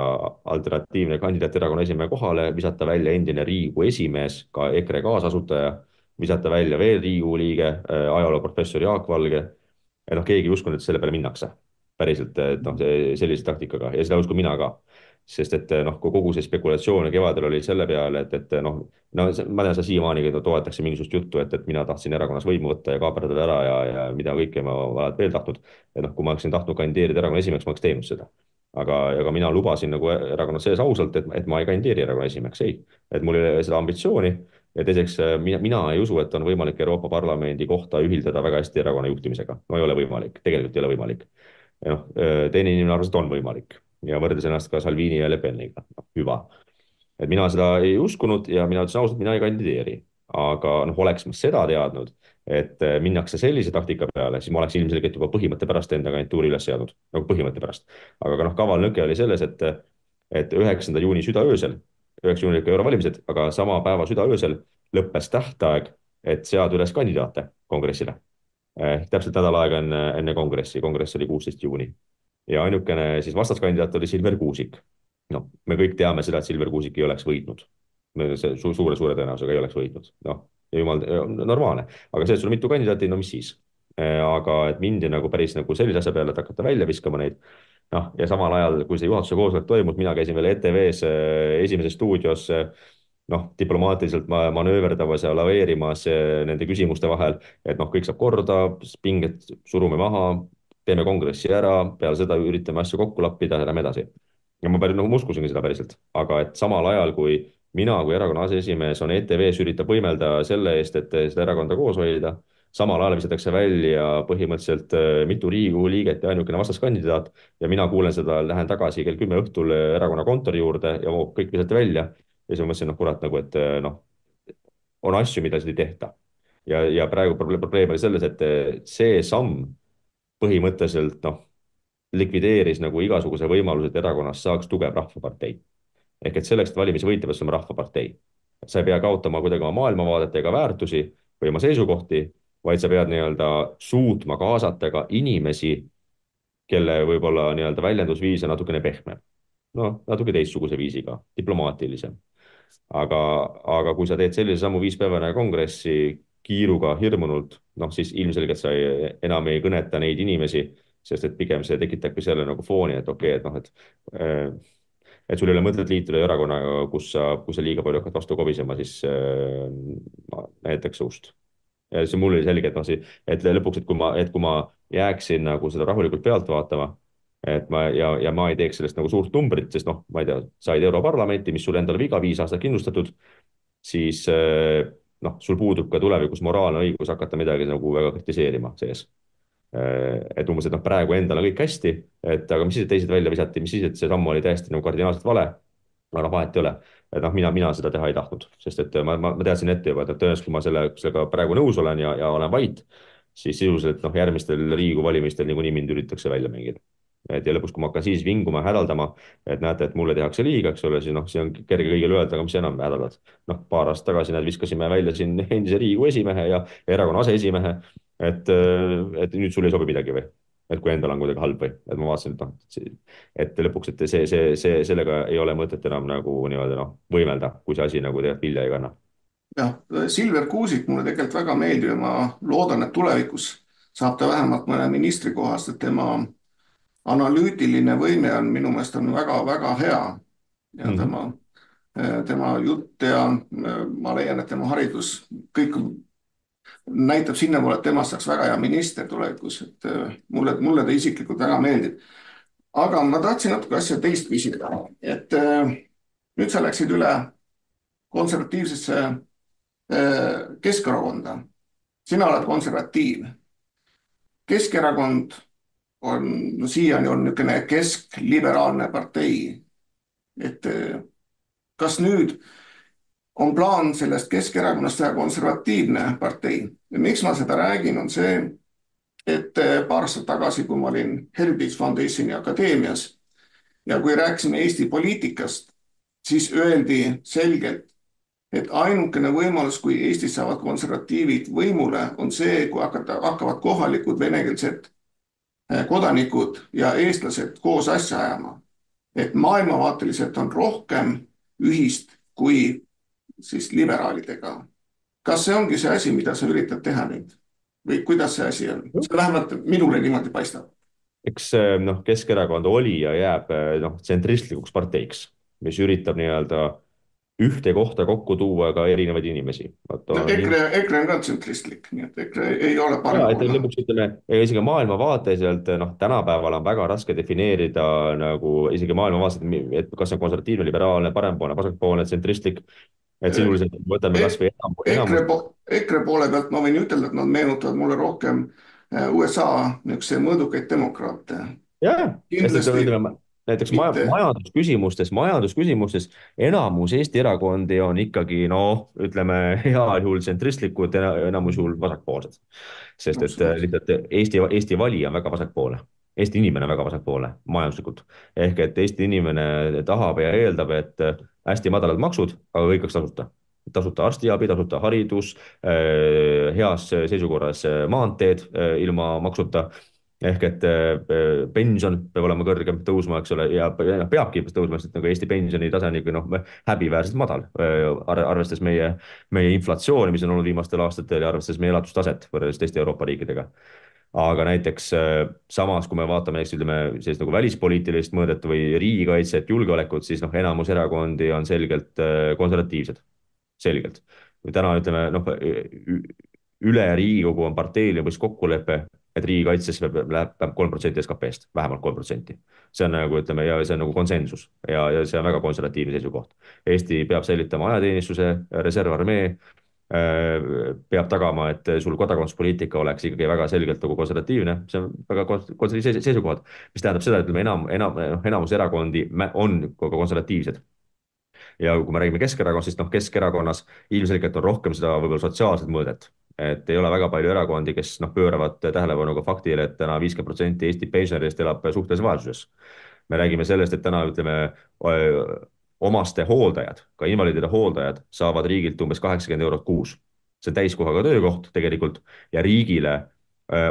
alternatiivne kandidaat erakonna esimehe kohale, visata välja endine Riigikogu esimees, ka EKRE kaasasutaja, visata välja veel Riigikogu liige, eh, ajalooprofessor Jaak Valge. et noh, keegi ei uskunud, et selle peale minnakse. Päriselt, et noh, sellise taktikaga. Ja seda uskun mina ka sest et noh, kui kogu see spekulatsioon kevadel oli selle peale, et, et noh, no ma tean seda siiamaani toetakse mingisugust juttu, et, et mina tahtsin erakonnas võimu võtta ja kaaperdada ära ja, ja mida kõike ma olen veel tahtnud. et noh, kui ma oleksin tahtnud kandideerida erakonna esimeheks, ma oleks teinud seda. aga, aga mina lubasin nagu erakonna sees ausalt, et, et ma ei kandideeri erakonna esimeheks, ei. et mul ei ole seda ambitsiooni ja teiseks mina, mina ei usu, et on võimalik Euroopa Parlamendi kohta ühildada väga hästi erakonna juhtimisega. no ei ole võimalik, tegelikult ei ole võimalik. noh, teine inimene arvas, et on võimalik ja võrdles ennast ka Salvini ja Le Peniga, noh hüva. et mina seda ei uskunud ja mina ütlesin ausalt, mina ei kandideeri, aga noh, oleks ma seda teadnud, et äh, minnakse sellise taktika peale, siis ma oleks ilmselgelt juba põhimõtte pärast enda kandidaatuuri üles seadnud, nagu põhimõtte pärast. aga noh, kaval nõke oli selles, et, et üheksanda juuni südaöösel, üheksa juunil olid eurovalimised, aga sama päeva südaöösel lõppes tähtaeg, et seada üles kandidaate kongressile. Ehk täpselt nädal aega enne, enne kongressi, kongress oli kuusteist juuni ja ainukene siis vastaskandidaat oli Silver Kuusik. noh, me kõik teame seda, et Silver Kuusik ei oleks võitnud. see su suure, suure tõenäosusega ei oleks võitnud, noh, jumal, normaalne, aga see, et sul on mitu kandidaati, no mis siis. Äh, aga et mindi nagu päris nagu sellise asja peale, et hakata välja viskama neid, noh, ja samal ajal, kui see juhatuse koosolek toimus, mina käisin veel ETV-s äh, esimeses stuudios äh, noh, diplomaatiliselt manööverdamas ja laveerimas nende küsimuste vahel, et noh, kõik saab korda, pinged surume maha, teeme kongressi ära, peale seda üritame asju kokku lappida ja lähme edasi. ja ma päris nagu uskusingi seda päriselt, aga et samal ajal, kui mina kui erakonna aseesimees on ETV-s üritab võimelda selle eest, et seda erakonda koos hoida. samal ajal visatakse välja põhimõtteliselt äh, mitu Riigikogu liiget ja ainukene vastaskandidaat ja mina kuulen seda, lähen tagasi kell kümme õhtul erakonna kontori juurde ja kõik visati välja. ja siis ma mõtlesin, noh kurat nagu, et noh, on asju, mida ei tehta. ja, ja praegu probleem oli selles, et see samm põhimõtteliselt noh likvideeris nagu igasuguse võimaluse, et erakonnast saaks tugev rahvapartei. ehk et selleks, et valimisi võita, peab olema rahvapartei. sa ei pea kaotama kuidagi oma maailmavaadet ega väärtusi või oma seisukohti, vaid sa pead nii-öelda suutma kaasata ka inimesi, kelle võib-olla nii-öelda väljendusviis on natukene pehmem. noh, natuke teistsuguse viisiga, diplomaatilisem. aga, aga kui sa teed sellise sammu viis päeva enne kongressi kiiruga hirmunult, noh siis ilmselgelt sa ei, enam ei kõneta neid inimesi sest et pigem see tekitabki selle nagu fooni, et okei okay,, et noh, et äh, et sul ei ole mõtet liituda erakonnaga, kus sa, kui sa liiga palju hakkad vastu kobisema, siis äh, ma näitaks suust. ja see mul oli selge, et noh, et lõpuks, et kui ma, et kui ma jääksin nagu seda rahulikult pealt vaatama, et ma ja, ja ma ei teeks sellest nagu suurt numbrit, sest noh, ma ei tea, said Europarlamenti, mis sul endal viga viis aastat kindlustatud, siis äh, noh, sul puudub ka tulevikus moraalne õigus hakata midagi nagu väga kritiseerima sees. Et umbes, et noh, praegu endal on kõik hästi, et aga mis siis, et teised välja visati, mis siis, et see samm oli täiesti nagu kardinaalselt vale. aga noh, vahet ei ole, et noh, mina, mina seda teha ei tahtnud, sest et ma, ma, ma teadsin ette juba, et tõenäoliselt, kui ma selle, sellega praegu nõus olen ja, ja olen vait, siis sisuliselt noh, järgmistel Riigikogu valimistel niikuinii mind üritatakse välja mängida et ja lõpuks, kui ma hakkan siis vinguma, hädaldama, et näete, et mulle tehakse liiga, eks ole, siis noh, see on kerge kõigile öelda, aga mis enam hädaldad. noh, paar aastat tagasi näed, viskasime välja siin endise Riigikogu esimehe ja erakonna aseesimehe. et, et nüüd sul ei sobi midagi või? et kui endal on kuidagi halb või, et ma vaatasin, et noh, et lõpuks, et see, see, see, sellega ei ole mõtet enam nagu nii-öelda noh, võimelda, kui see asi nagu tegelikult vilja ei kanna. jah, Silver Kuusik mulle tegelikult väga meeldib ja ma loodan, et tulevikus saab ta vähemalt mõne ministri kohast, et tema analüütiline võime on minu meelest on väga-väga hea ja mm -hmm. tema, eh, tema jutt ja eh, ma leian, et tema haridus kõik näitab sinnapoole, et temast saaks väga hea minister tulevikus, et eh, mulle, mulle ta isiklikult väga meeldib. aga ma tahtsin natuke asja teist küsida, et nüüd sa läksid üle konservatiivsesse Keskerakonda. sina oled konservatiiv. Keskerakond on no, siiani on niisugune keskliberaalne partei. et eh, kas nüüd on plaan sellest Keskerakonnast teha konservatiivne partei ja miks ma seda räägin, on see, et eh, paar aastat tagasi, kui ma olin Heritage Foundationi akadeemias ja kui rääkisime Eesti poliitikast, siis öeldi selgelt, et ainukene võimalus, kui Eestis saavad konservatiivid võimule, on see, kui hakata, hakkavad kohalikud venekeelsed kodanikud ja eestlased koos asja ajama. et maailmavaateliselt on rohkem ühist kui siis liberaalidega. kas see ongi see asi, mida sa üritad teha nüüd või kuidas see asi on? vähemalt minule niimoodi paistab. eks eh, noh, Keskerakond oli ja jääb eh, noh, tsentristlikuks parteiks, mis üritab nii-öelda ühte kohta kokku tuua ka erinevaid inimesi. no EKRE, EKRE on ka tsentristlik, nii et EKRE ei ole parem. et lõpuks ütleme, isegi maailmavaateliselt noh, tänapäeval on väga raske defineerida nagu isegi maailmavaateid, et kas on konservatiivne, liberaalne, parempoolne, vasakpoolne, tsentristlik. et sisuliselt võtame e- kasvõi enam, enam.... EKRE, EKRE poole pealt ma võin ütelda, et nad meenutavad mulle rohkem eh, USA niisuguseid mõõdukaid demokraate. jah, ütleme näiteks maja, majandusküsimustes, majandusküsimustes enamus Eesti erakondi on ikkagi noh, ütleme heal juhul tsentristlikud, enamus juhul vasakpoolsed. sest et lihtsalt Eesti, Eesti valija on väga vasakpoolne. Eesti inimene väga vasakpoolne majanduslikult. ehk et Eesti inimene tahab ja eeldab, et hästi madalad maksud, aga kõik oleks tasuta tasuta arstiabi, tasuta haridus, heas seisukorras maanteed ilma maksuta ehk et äh, pension peab olema kõrgem, tõusma, eks ole, ja peabki tõusma, sest nagu Eesti pensionitase on ikka noh, häbiväärselt madal, äh, arvestades meie, meie inflatsiooni, mis on olnud viimastel aastatel ja arvestades meie elatustaset võrreldes teiste Euroopa riikidega. aga näiteks äh, samas, kui me vaatame näiteks ütleme sellist nagu välispoliitilist mõõdet või riigikaitset, julgeolekut, siis noh, enamus erakondi on selgelt konservatiivsed, selgelt. täna ütleme noh, üle Riigikogu on parteil umbes kokkulepe et riigikaitsesse peab, läheb, läheb kolm protsenti SKP-st, vähemalt kolm protsenti. see on nagu ütleme ja see on nagu konsensus ja, ja see on väga konservatiivne seisukoht. Eesti peab säilitama ajateenistuse, reservarmee äh, peab tagama, et sul kodakondsuspoliitika oleks ikkagi väga selgelt nagu konservatiivne, see on väga konservatiivsed seisukohad, mis tähendab seda, et ütleme enam, enam, noh, enamus erakondi on ka konservatiivsed ja kui me räägime Keskerakonnast, siis noh, Keskerakonnas ilmselgelt on rohkem seda võib-olla sotsiaalset mõõdet et ei ole väga palju erakondi, kes noh, pööravad tähelepanu ka faktile, et täna viiskümmend protsenti Eesti pensionärist elab suhtelises vaesuses. me räägime sellest, et täna ütleme omaste hooldajad, ka invaliidide hooldajad saavad riigilt umbes kaheksakümmend eurot kuus. see on täiskohaga töökoht tegelikult ja riigile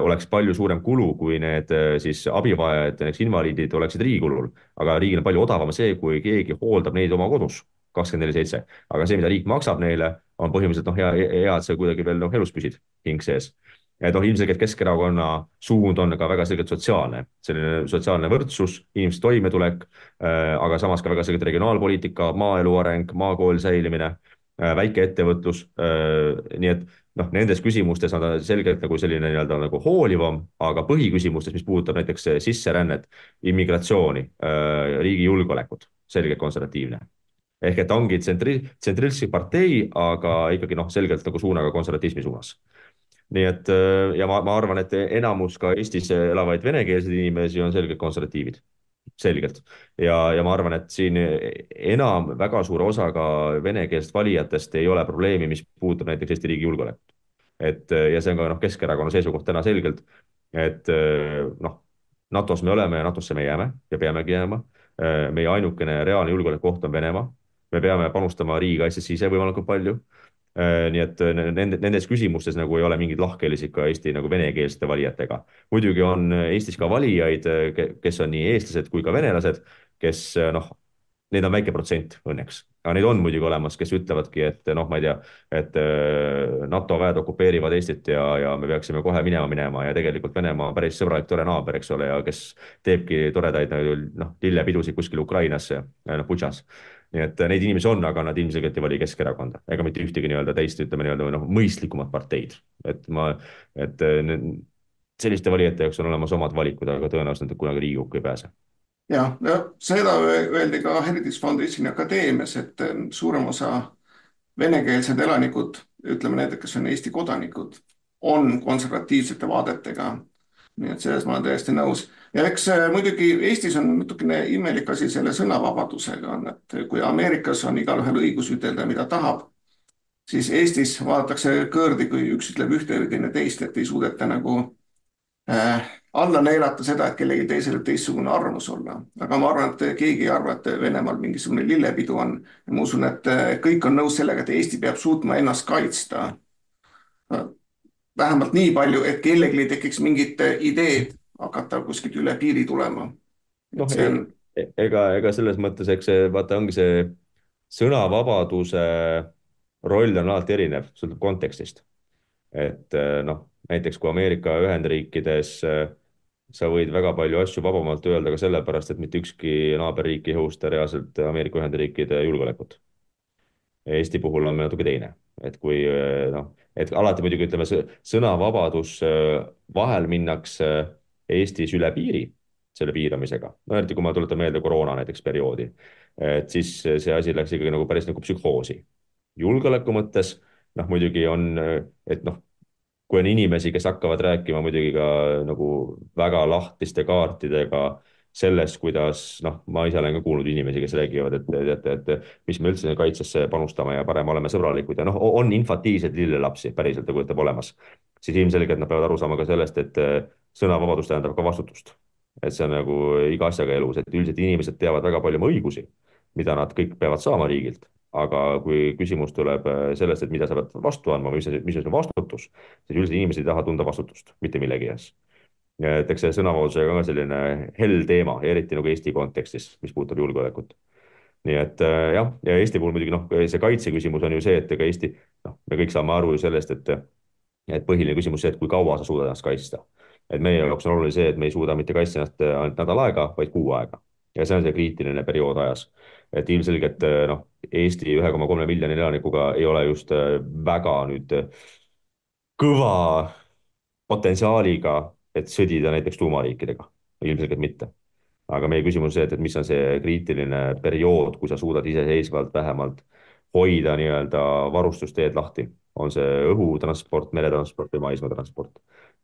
oleks palju suurem kulu, kui need siis abivajajad, näiteks invaliidid oleksid riigi kulul, aga riigil on palju odavam see, kui keegi hooldab neid oma kodus kakskümmend neli seitse, aga see, mida riik maksab neile, on põhimõtteliselt noh, hea, hea, et sa kuidagi veel noh, elus püsid, hing sees. et noh, ilmselgelt Keskerakonna suund on ka väga selgelt sotsiaalne, selline sotsiaalne võrdsus, inimeste toimetulek äh,, aga samas ka väga selgelt regionaalpoliitika, maaelu areng, maakooli säilimine äh,, väikeettevõtlus äh,, nii et noh, nendes küsimustes on ta selgelt nagu selline nii-öelda nagu hoolivam, aga põhiküsimustes, mis puudutab näiteks sisserännet, immigratsiooni äh,, riigi julgeolekut, selgelt konservatiivne ehk et ongi tsentri-, tsentristlik partei, aga ikkagi noh, selgelt nagu suunaga konservatismi suunas. nii et äh, ja ma, ma arvan, et enamus ka Eestis elavaid venekeelseid inimesi on selgelt konservatiivid, selgelt. ja, ja ma arvan, et siin enam väga suure osaga venekeelsest valijatest ei ole probleemi, mis puudutab näiteks Eesti riigi julgeolekut. et ja see on ka noh, Keskerakonna seisukoht täna selgelt, et äh, noh, NATO-s me oleme ja NATO-sse me jääme ja peamegi jääma. Äh, meie ainukene reaalne julgeolekuoht on Venemaa me peame panustama riigikaitsesse ise võimalikult palju. Äh, nii et äh, nende, nendes küsimustes nagu ei ole mingeid lahkhelisid ka Eesti nagu venekeelsete valijatega. muidugi on Eestis ka valijaid, äh, kes on nii eestlased kui ka venelased, kes noh, neid on väike protsent õnneks, aga neid on muidugi olemas, kes ütlevadki, et noh, ma ei tea, et NATO väed okupeerivad Eestit ja, ja me peaksime kohe minema minema ja tegelikult Venemaa on päris sõbralik, tore naaber, eks ole, ja kes teebki toredaid noh, lillepidusid kuskil Ukrainas, noh, Butšas nii et äh, neid inimesi on, aga nad ilmselgelt ei vali Keskerakonda ega mitte ühtegi nii-öelda teist, ütleme nii-öelda noh, mõistlikumat parteid. et ma, et äh, selliste valijate jaoks on olemas omad valikud, aga tõenäoliselt nad kunagi Riigikokku ei pääse. jah, ja seda öeldi ka Heritage Foundationi akadeemias, et äh, suurem osa venekeelsed elanikud, ütleme need, kes on Eesti kodanikud, on konservatiivsete vaadetega. nii et selles ma olen täiesti nõus ja eks äh, muidugi Eestis on natukene imelik asi selle sõnavabadusega on, et kui Ameerikas on igalühel õigus ütelda, mida tahab, siis Eestis vaadatakse kõõrdi, kui üks ütleb ühte või teine teist, et ei suudeta nagu äh, alla neelata seda, et kellelgi teisel teistsugune arvamus olla. aga ma arvan, et keegi ei arva, et Venemaal mingisugune lillepidu on. ma usun, et äh, kõik on nõus sellega, et Eesti peab suutma ennast kaitsta. vähemalt nii palju, et kellelgi ei tekiks mingit äh, ideed hakata kuskilt üle piiri tulema. noh, on... E-, ega, ega selles mõttes, eks see vaata, ongi see sõnavabaduse roll on alati erinev, sõltub kontekstist. et eh, noh, näiteks kui Ameerika Ühendriikides eh, sa võid väga palju asju vabamalt öelda ka sellepärast, et mitte ükski naaberriik ei õhusta reaalselt Ameerika Ühendriikide julgeolekut. Eesti puhul on meil natuke teine, et kui eh, noh, et alati muidugi ütleme, sõnavabadus vahel minnakse Eestis üle piiri selle piiramisega, no eriti kui ma tuletan meelde koroona näiteks perioodi, et siis see asi läks ikkagi nagu päris nagu psühhoosi. julgeoleku mõttes noh, muidugi on, et noh, kui on inimesi, kes hakkavad rääkima muidugi ka nagu väga lahtiste kaartidega sellest, kuidas noh, ma ise olen ka kuulnud inimesi, kes räägivad, et teate, et, mis me üldse kaitsesse panustame ja parem oleme sõbralikud ja noh, on infantiilseid lillelapsi päriselt nagu ütleb olemas, siis ilmselgelt nad peavad aru saama ka sellest, et sõnavabadus tähendab ka vastutust. et see on nagu iga asjaga elus, et üldiselt inimesed teavad väga palju oma õigusi, mida nad kõik peavad saama riigilt, aga kui küsimus tuleb äh, sellest, et mida sa pead vastu andma või mis, mis on sinu vastutus, siis üldiselt inimesed ei taha tunda vastutust mitte millegi ees. et eks see sõnavabadusega on ka selline hell teema, eriti nagu Eesti kontekstis, mis puudutab julgeolekut nii et äh, jah, ja Eesti puhul muidugi noh, see kaitse küsimus on ju see, et ega Eesti, noh, me kõik saame aru ju sellest, et, et põhiline küsimus see, et kui kaua sa suudad ennast kaitsta et meie jaoks on oluline see, et me ei suuda mitte kaitsta ennast äh, ainult nädal aega, vaid kuu aega. ja see on see kriitiline periood ajas. et ilmselgelt äh, noh, Eesti ühe koma kolme miljoni elanikuga ei ole just äh, väga nüüd kõva potentsiaaliga et sõdida näiteks tuumariikidega, ilmselgelt mitte. aga meie küsimus on see, et, et mis on see kriitiline periood, kui sa suudad iseseisvalt vähemalt hoida nii-öelda varustusteed lahti, on see õhutransport, meretransport või maismaatransport.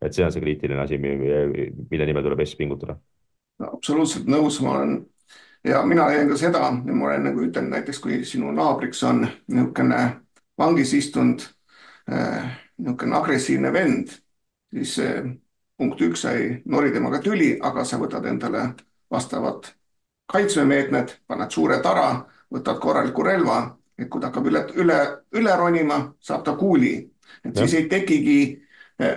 Et see on see kriitiline asi, mille nimel tuleb Eestis pingutada no,. absoluutselt nõus, ma olen ja mina leian ka seda ma olen nagu ütlen näiteks, kui sinu naabriks on niisugune vangis istunud äh, niisugune agressiivne vend, siis äh, punkt üks, sa ei nori temaga tüli, aga sa võtad endale vastavad kaitsemeetmed, paned suure tara, võtad korraliku relva, et kui ta hakkab üle, üle, üle ronima, saab ta kuuli. et ja. siis ei tekigi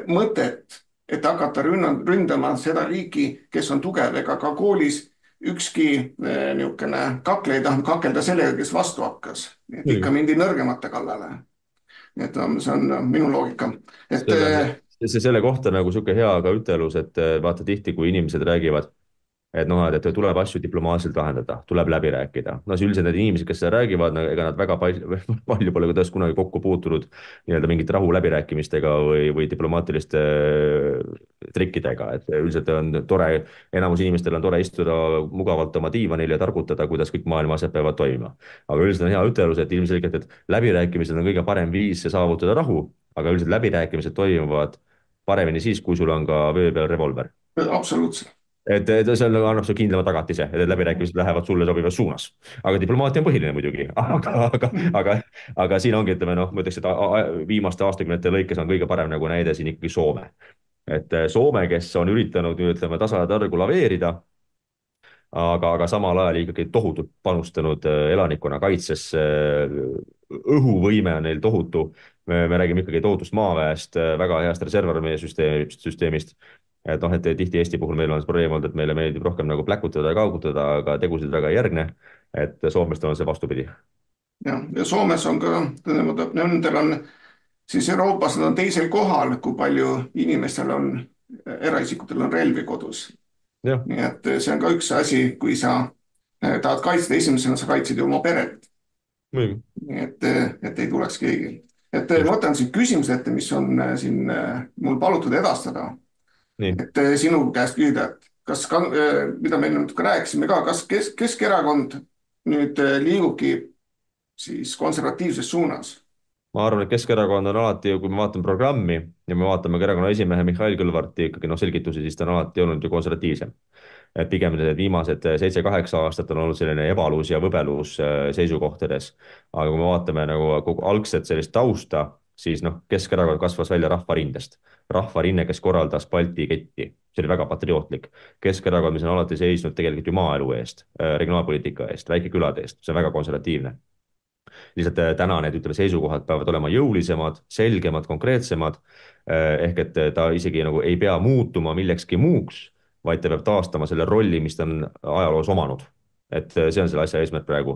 mõtet, et hakata rünnama, ründama seda riiki, kes on tugev, ega ka koolis ükski eh, niisugune kakleja ei tahtnud kakelda sellega, kes vastu hakkas, et ikka mindi nõrgemate kallale. et see on minu loogika, et. Eh, see selle kohta nagu sihuke hea ka ütelus, et eh, vaata tihti, kui inimesed räägivad et noh, et tuleb asju diplomaatiliselt lahendada, tuleb läbi rääkida. no siis üldiselt need inimesed, kes seda räägivad no,, ega nad väga palju, palju pole tõesti kunagi kokku puutunud nii-öelda mingite rahuläbirääkimistega või, või diplomaatiliste äh, trikkidega, et üldiselt on tore, enamus inimestel on tore istuda mugavalt oma diivanil ja targutada, kuidas kõik maailma asjad peavad toimima. aga üldiselt on hea ütelus, et ilmselgelt, et läbirääkimised on kõige parem viis saavutada rahu, aga üldiselt läbirääkimised toimuvad paremini siis, kui sul on ka vöö peal revolver. absoluutselt et, et see on, annab sulle kindlama tagatise, et läbirääkimised lähevad sulle sobivas suunas. aga diplomaatia on põhiline muidugi, aga, aga, aga, aga siin ongi, ütleme noh, ma ütleks, et viimaste aastakümnete lõikes on kõige parem nagu näide siin ikkagi Soome. et eh, Soome, kes on üritanud, ütleme, tasa ja targu laveerida, aga, aga samal ajal ikkagi tohutult panustanud eh, elanikkonna kaitsesse. õhuvõime on neil tohutu, me räägime ikkagi tohutust maaväest, eh, väga heast reservarmee süsteemist, süsteemist et noh, et tihti Eesti puhul meil on see probleem olnud, et meile meeldib rohkem nagu pläkutada ja kaugutada, aga tegusid väga ei järgne. et soomlastel on see vastupidi. jah, ja Soomes on ka, nendel on siis Euroopas nad on teisel kohal, kui palju inimestel on, eraisikutel on relvi kodus. nii et see on ka üks asi, kui sa eh, tahad kaitsta, esimesena sa kaitsed ju oma peret. nii et, et ei tuleks keegi, et ma võtan siit küsimuse ette, mis on eh, siin eh, mul palutud edastada et eh, sinu käest küsida, et kas, eh, mida me natuke rääkisime ka, kas Kesk, Keskerakond nüüd eh, liigubki siis konservatiivses suunas? ma arvan, et Keskerakond on alati, kui me vaatame programmi ja me vaatame ka erakonna esimehe Mihhail Kõlvarti ikkagi noh, selgitusi, siis ta on alati olnud ju konservatiivsem. et pigem need viimased seitse-kaheksa aastat on olnud selline ebalus ja võbelus seisukohtades. aga kui me vaatame nagu algset sellist tausta, siis noh, Keskerakond kasvas välja rahvarindest rahvarinne, kes korraldas Balti ketti, see oli väga patriootlik. Keskerakond, mis on alati seisnud tegelikult ju maaelu eest, äh, regionaalpoliitika eest, väikekülade eest, see on väga konservatiivne. lihtsalt äh, täna need, ütleme, seisukohad peavad olema jõulisemad, selgemad, konkreetsemad. Äh, ehk et ta isegi nagu ei pea muutuma millekski muuks, vaid ta peab taastama selle rolli, mis ta on ajaloos omanud. et see on selle asja eesmärk praegu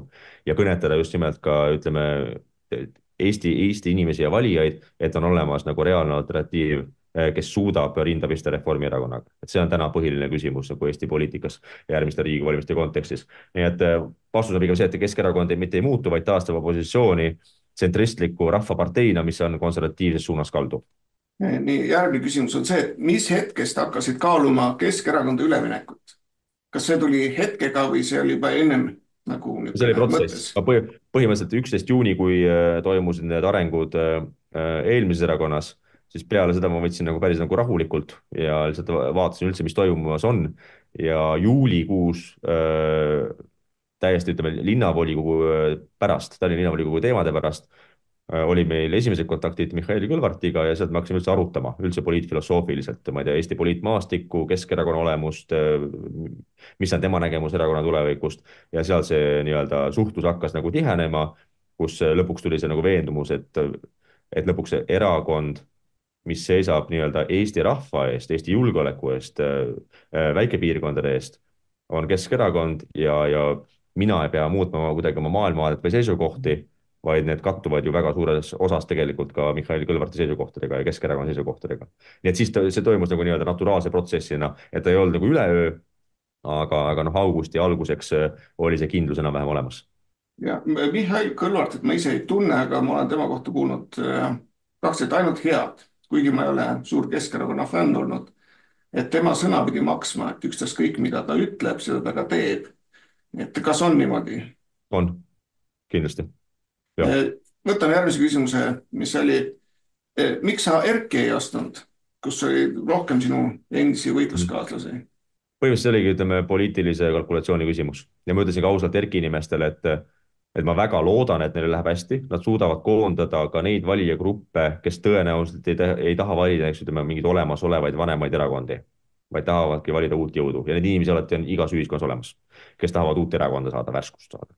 ja kõnetada just nimelt ka ütleme Eesti, Eesti inimesi ja valijaid, et on olemas nagu reaalne alternatiiv Eh, kes suudab rinda pista Reformierakonnaga, et see on täna põhiline küsimus nagu Eesti poliitikas järgmiste Riigikogu valimiste kontekstis. nii et eh, vastus on pigem see, et Keskerakond ei, mitte ei muutu, vaid taastab opositsiooni tsentristliku rahvaparteina, mis on konservatiivses suunas kaldu. nii, järgmine küsimus on see, et mis hetkest hakkasid kaaluma Keskerakonda üleminekut? kas see tuli hetkega või see oli juba ennem nagu? see oli protsess, põhimõtteliselt üksteist juuni, kui eh, toimusid need arengud eelmises erakonnas siis peale seda ma võtsin nagu päris nagu rahulikult ja lihtsalt vaatasin üldse, mis toimumas on ja juulikuus äh, täiesti ütleme linnavolikogu äh, pärast, Tallinna linnavolikogu teemade pärast äh, oli meil esimesed kontaktid Mihhail Kõlvartiga ja sealt me hakkasime üldse arutama üldse poliitfilosoofiliselt, ma ei tea, Eesti poliitmaastikku, Keskerakonna olemust äh,, mis on tema nägemus erakonna tulevikust. Ja seal see nii-öelda suhtlus hakkas nagu tihenema, kus lõpuks tuli see nagu veendumus, et, et lõpuks see erakond mis seisab nii-öelda Eesti rahva eest, Eesti julgeoleku eest, äh, äh, väikepiirkondade eest, on Keskerakond ja, ja mina ei pea muutma kuidagi oma maailmavaadet või seisukohti, vaid need kattuvad ju väga suures osas tegelikult ka Mihhail Kõlvarti seisukohtadega ja Keskerakonna seisukohtadega. nii et siis ta, see toimus nagu nii-öelda naturaalse protsessina, et ta ei olnud nagu üleöö, aga, aga noh, augusti alguseks äh, oli see kindlus enam-vähem olemas. ja Mihhail Kõlvartit ma ise ei tunne, aga ma olen tema kohta kuulnud praktiliselt ainult head kuigi ma ei ole suur Keskerakonna fänn olnud. et tema sõna pidi maksma, et ükstaskõik, mida ta ütleb, seda ta ka teeb. et kas on niimoodi? on, kindlasti. Võtame järgmise küsimuse, mis oli, miks sa Erki ei ostnud, kus oli rohkem sinu endisi võitluskaaslasi? põhimõtteliselt see oligi, ütleme, poliitilise kalkulatsiooni küsimus. Ja ma ütlesin ka ausalt Erki inimestele, et et ma väga loodan, et neil läheb hästi, nad suudavad koondada ka neid valijagruppe, kes tõenäoliselt ei, ei taha valida, eks ütleme, mingeid olemasolevaid vanemaid erakondi, vaid tahavadki valida uut jõudu. Ja neid inimesi alati on igas ühiskonnas olemas, kes tahavad uut erakonda saada, värskust saada.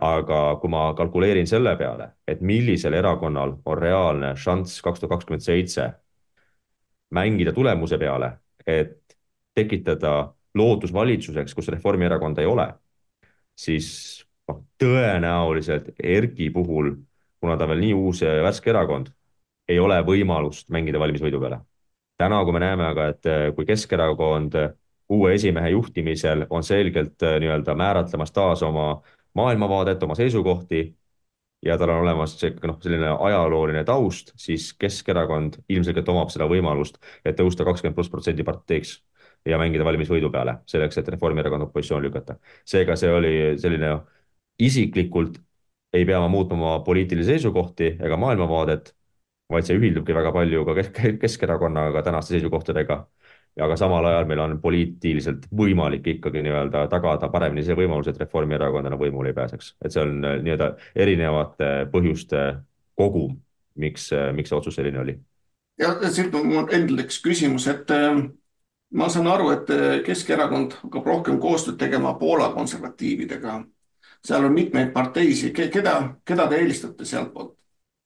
Aga kui ma kalkuleerin selle peale, et millisel erakonnal on reaalne šanss kaks tuhat kakskümmend seitse mängida tulemuse peale, et tekitada lootus valitsuseks, kus Reformierakonda ei ole, siis noh, tõenäoliselt Erki puhul, kuna ta veel nii uus ja värske erakond, ei ole võimalust mängida valimisvõidu peale. täna, kui me näeme aga, et eh, kui Keskerakond uue esimehe juhtimisel on selgelt eh, nii-öelda määratlemas taas oma maailmavaadet, oma seisukohti ja tal on olemas see noh, selline ajalooline taust, siis Keskerakond ilmselgelt omab seda võimalust, et tõusta kakskümmend pluss protsenti parteiks ja mängida valimisvõidu peale, selleks et Reformierakond opositsiooni lükata. seega see oli selline isiklikult ei pea ma muutma oma poliitilisi seisukohti ega maailmavaadet, vaid see ühildubki väga palju ka Kesk Keskerakonnaga tänaste seisukohtadega. Aga samal ajal meil on poliitiliselt võimalik ikkagi nii-öelda tagada paremini see võimalus, et Reformierakond enam võimule ei pääseks, et see on äh, nii-öelda erinevate põhjuste kogum, miks, äh, miks see otsus selline oli. ja siit on mul endal üks küsimus, et äh, ma saan aru, et Keskerakond hakkab rohkem koostööd tegema Poola konservatiividega seal on mitmeid parteisid, keda, keda te eelistate sealtpoolt?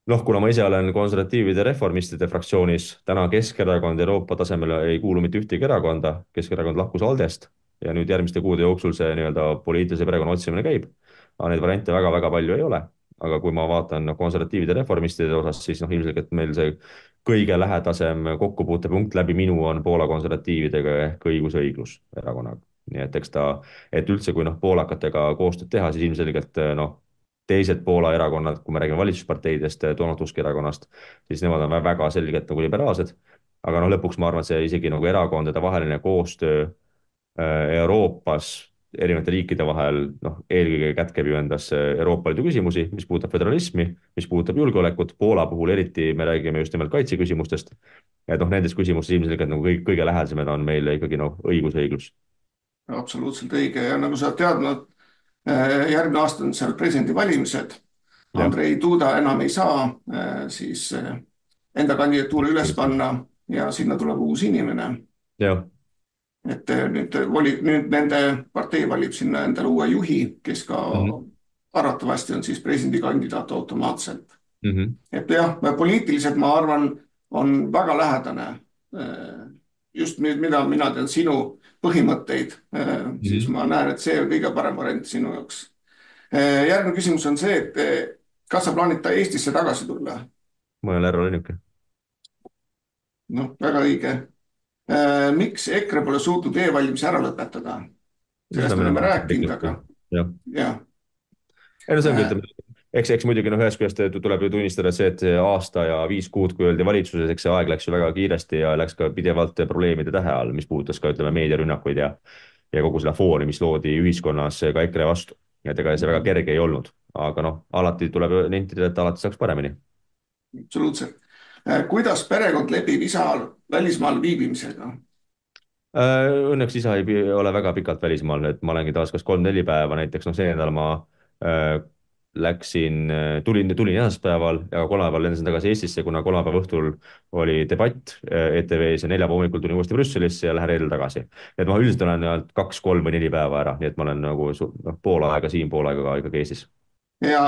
Noh, kuna ma ise olen konservatiivide reformistide fraktsioonis, täna Keskerakond Euroopa tasemel ei kuulu mitte ühtegi erakonda, Keskerakond lahkus Aldest ja nüüd järgmiste kuude jooksul see nii-öelda poliitilise perekonna otsimine käib. aga neid variante väga-väga palju ei ole, aga kui ma vaatan konservatiivide reformistide osas, siis noh, ilmselgelt meil see kõige lähedasem kokkupuutepunkt läbi minu on Poola konservatiividega ehk õigus ja õiglus erakonnaga. Nii et eks ta, et üldse, kui noh, poolakatega koostööd teha, siis ilmselgelt noh, teised Poola erakonnad, kui me räägime valitsusparteidest, eh, Donald Tuski erakonnast, siis nemad on väga selgelt nagu liberaalsed. aga noh, lõpuks ma arvan, et see isegi nagu erakondade vaheline koostöö äh, Euroopas erinevate riikide vahel, noh, eelkõige kätkeb ju endas Euroopa Liidu küsimusi, mis puudutab föderalismi, mis puudutab julgeolekut, Poola puhul eriti me räägime just nimelt kaitseküsimustest. et noh, nendes küsimustes ilmselgelt nagu kõige, kõige lähedasemad on meile ikkagi noh, õigus ja õiglus absoluutselt õige ja nagu sa teadnud, äh, järgmine aasta on seal presidendivalimised. Andrei Duda enam ei saa äh, siis äh, enda kandidatuuri üles panna ja sinna tuleb uus inimene. et nüüd voli, nüüd nende partei valib sinna endale uue juhi, kes ka mm -hmm. arvatavasti on siis presidendikandidaat automaatselt mm. -hmm. et jah, poliitiliselt ma arvan, on väga lähedane. just nüüd, mida mina tean sinu põhimõtteid -hmm. siis ma näen, et see on kõige parem variant sinu jaoks. Äh, järgmine küsimus on see, et äh, kas sa plaanid ta Eestisse tagasi tulla? ma ei ole ära ainuke. noh, väga õige. miks EKRE pole suutnud e-valimisi ära lõpetada? sellest me oleme rääkinud, aga jah ja.. ei no see ongi, ütleme eks, eks muidugi noh, ühest küljest tuleb ju tunnistada see, et aasta ja viis kuud, kui oldi valitsuses, eks see aeg läks ju väga kiiresti ja läks ka pidevalt probleemide tähe all, mis puudutas ka ütleme meediarünnakuid ja ja kogu seda fooni, mis loodi ühiskonnas ka EKRE vastu. et ega see väga kerge ei olnud, aga noh, alati tuleb nentida, et alati saaks paremini. absoluutselt. Äh, kuidas perekond lepib isa välismaal viibimisega? Äh, õnneks isa ei ole väga pikalt välismaal, et ma olengi taas kas kolm-neli päeva, näiteks noh, see nädal ma äh, läksin, tulin, tulin esmaspäeval ja kolmapäeval lendasin tagasi Eestisse, kuna kolmapäeva õhtul oli debatt eh, ETV-s ja neljapäeva hommikul tulin uuesti Brüsselisse ja lähen reedel tagasi. et ma üldiselt olen ainult kaks, kolm või neli päeva ära, nii et ma olen nagu noh, pool aega siin, pool aega ka ikkagi Eestis. ja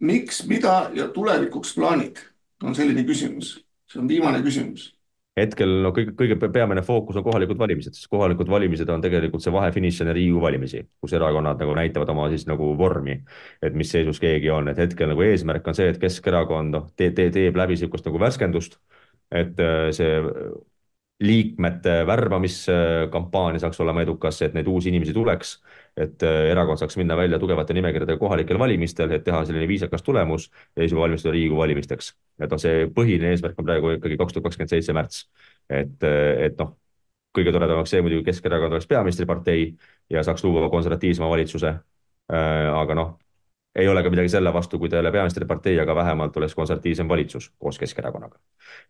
miks, mida ja tulevikuks plaanid, on selline küsimus, see on viimane küsimus hetkel no kõige, kõige peamine fookus on kohalikud valimised, sest kohalikud valimised on tegelikult see vahefiniš enne Riigikogu valimisi, kus erakonnad nagu näitavad oma siis nagu vormi, et mis seisus keegi on, et hetkel nagu eesmärk on see, et Keskerakond noh, teeb, teeb läbi niisugust nagu värskendust, et äh, see liikmete värbamiskampaania saaks olema edukas, et neid uusi inimesi tuleks, et äh, erakond saaks minna välja tugevate nimekirjadega kohalikel valimistel, et teha selline viisakas tulemus ja siis valmistuda Riigikogu valimisteks. et noh, see põhiline eesmärk on praegu ikkagi kaks tuhat kakskümmend seitse märts. et, äh, et noh, kõige toredam oleks see muidugi, Keskerakond oleks peaministripartei ja saaks luua konservatiivsema valitsuse. aga noh, ei ole ka midagi selle vastu, kui ta ei ole peaministripartei, aga vähemalt oleks konservatiivsem valitsus koos Keskerakonnaga.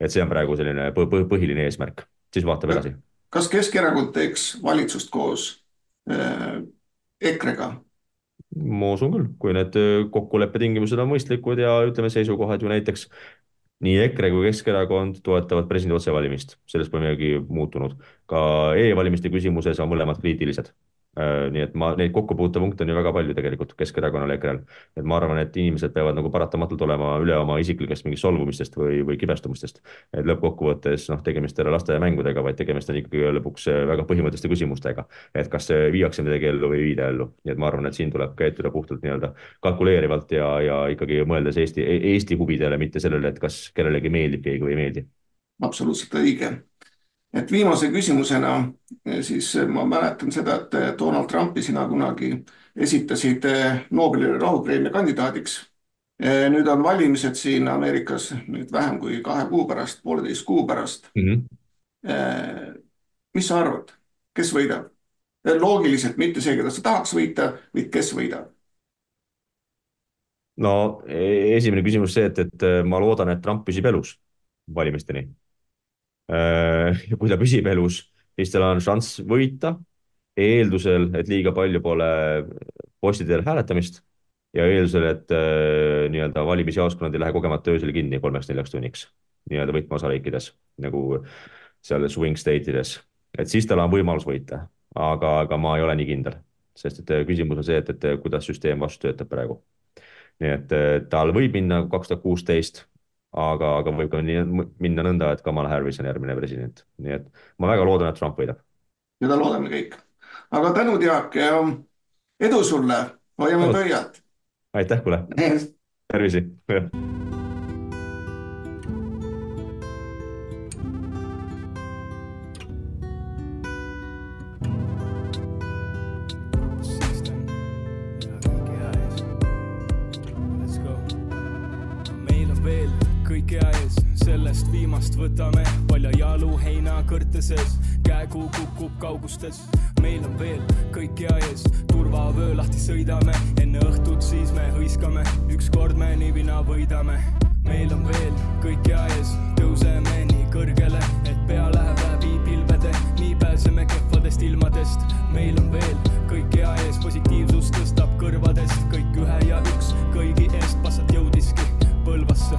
et see on praegu selline põhiline eesmärk, siis vaatame edasi. kas Keskerakond teeks valitsust koos äh, EKRE-ga? ma usun küll, kui need kokkuleppe tingimused on mõistlikud ja ütleme, seisukohad ju näiteks nii EKRE kui Keskerakond toetavad presidendi otsevalimist, sellest pole midagi muutunud. ka e-valimiste küsimuses on mõlemad kriitilised Äh, nii et ma, neid kokkupuutepunkte on ju väga palju tegelikult Keskerakonnal ja EKRE-l. et ma arvan, et inimesed peavad nagu paratamatult olema üle oma isiklikest mingist solvumistest või, või kibestumistest. et lõppkokkuvõttes noh, tegemist ei ole lastemängudega, vaid tegemist on ikkagi lõpuks äh, väga põhimõtteliste küsimustega. et kas viiakse midagi ellu või ei viida ellu, nii et ma arvan, et siin tuleb käituda puhtalt nii-öelda kalkuleerivalt ja, ja ikkagi mõeldes Eesti, Eesti huvidele, mitte sellele, et kas kellelegi meeldib keegi või ei meeldi. absoluutselt õige et viimase küsimusena eh, siis eh, ma mäletan seda, et eh, Donald Trumpi sina kunagi esitasid Nobeli rahupreemia kandidaadiks. nüüd on valimised siin Ameerikas nüüd vähem kui kahe kuu pärast, pooleteist kuu pärast mm. -hmm. mis sa arvad, kes võidab? loogiliselt mitte see, keda sa tahaks võita, vaid kes võidab? no e-, esimene küsimus see, et, et ma loodan, et Trump püsib elus valimisteni ja kui ta püsib elus, siis tal on šanss võita eeldusel, et liiga palju pole posti teel hääletamist ja eeldusel, et äh, nii-öelda valimisjaoskonnad ei lähe kogemata öösel kinni kolmeks-neljaks tunniks nii-öelda võtmeosariikides nagu seal swing state ides, et siis tal on võimalus võita, aga, aga ma ei ole nii kindel, sest et äh, küsimus on see, et, et kuidas süsteem vastu töötab praegu. nii et tal võib minna kaks tuhat kuusteist aga, aga võib ka nii, minna nõnda, et Kamala Harris on järgmine president, nii et ma väga loodan, et Trump võidab. seda loodame kõik. aga tänud, Jaak ja edu sulle, hoiame pöialt. aitäh, kuule. tervisi viimast võtame palja jalu heina kõrte sees, käekuu kukub kaugustes. meil on veel kõik hea ees, turvavöö lahti sõidame, enne õhtut siis me hõiskame, ükskord me nii vina võidame. meil on veel kõik hea ees, tõuseme nii kõrgele, et pea läheb läbi pilvede, nii pääseme kehvadest ilmadest. meil on veel kõik hea ees, positiivsus tõstab kõrvadest, kõik ühe ja üks kõigi eest, passat jõudiski Põlvasse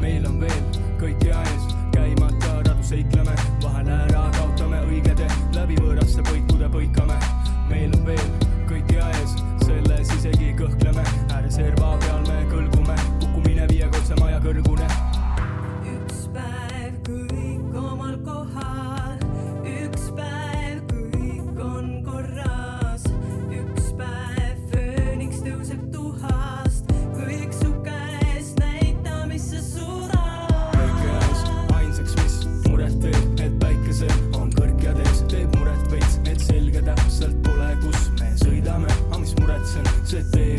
meil on veel kõike ees, käimata radu seikleme, vahel ära kaotame õige tee, läbi võõraste põikude põikame. meil on veel Today.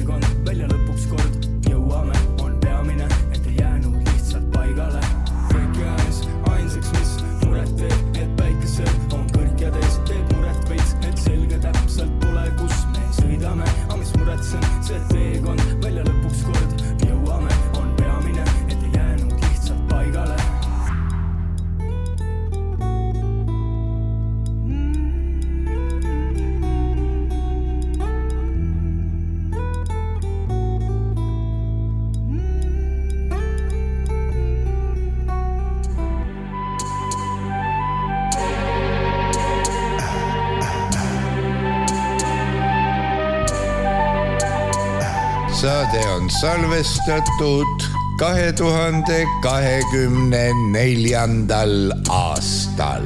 Salvestatud kahe tuhande kahekümne neljandal aastal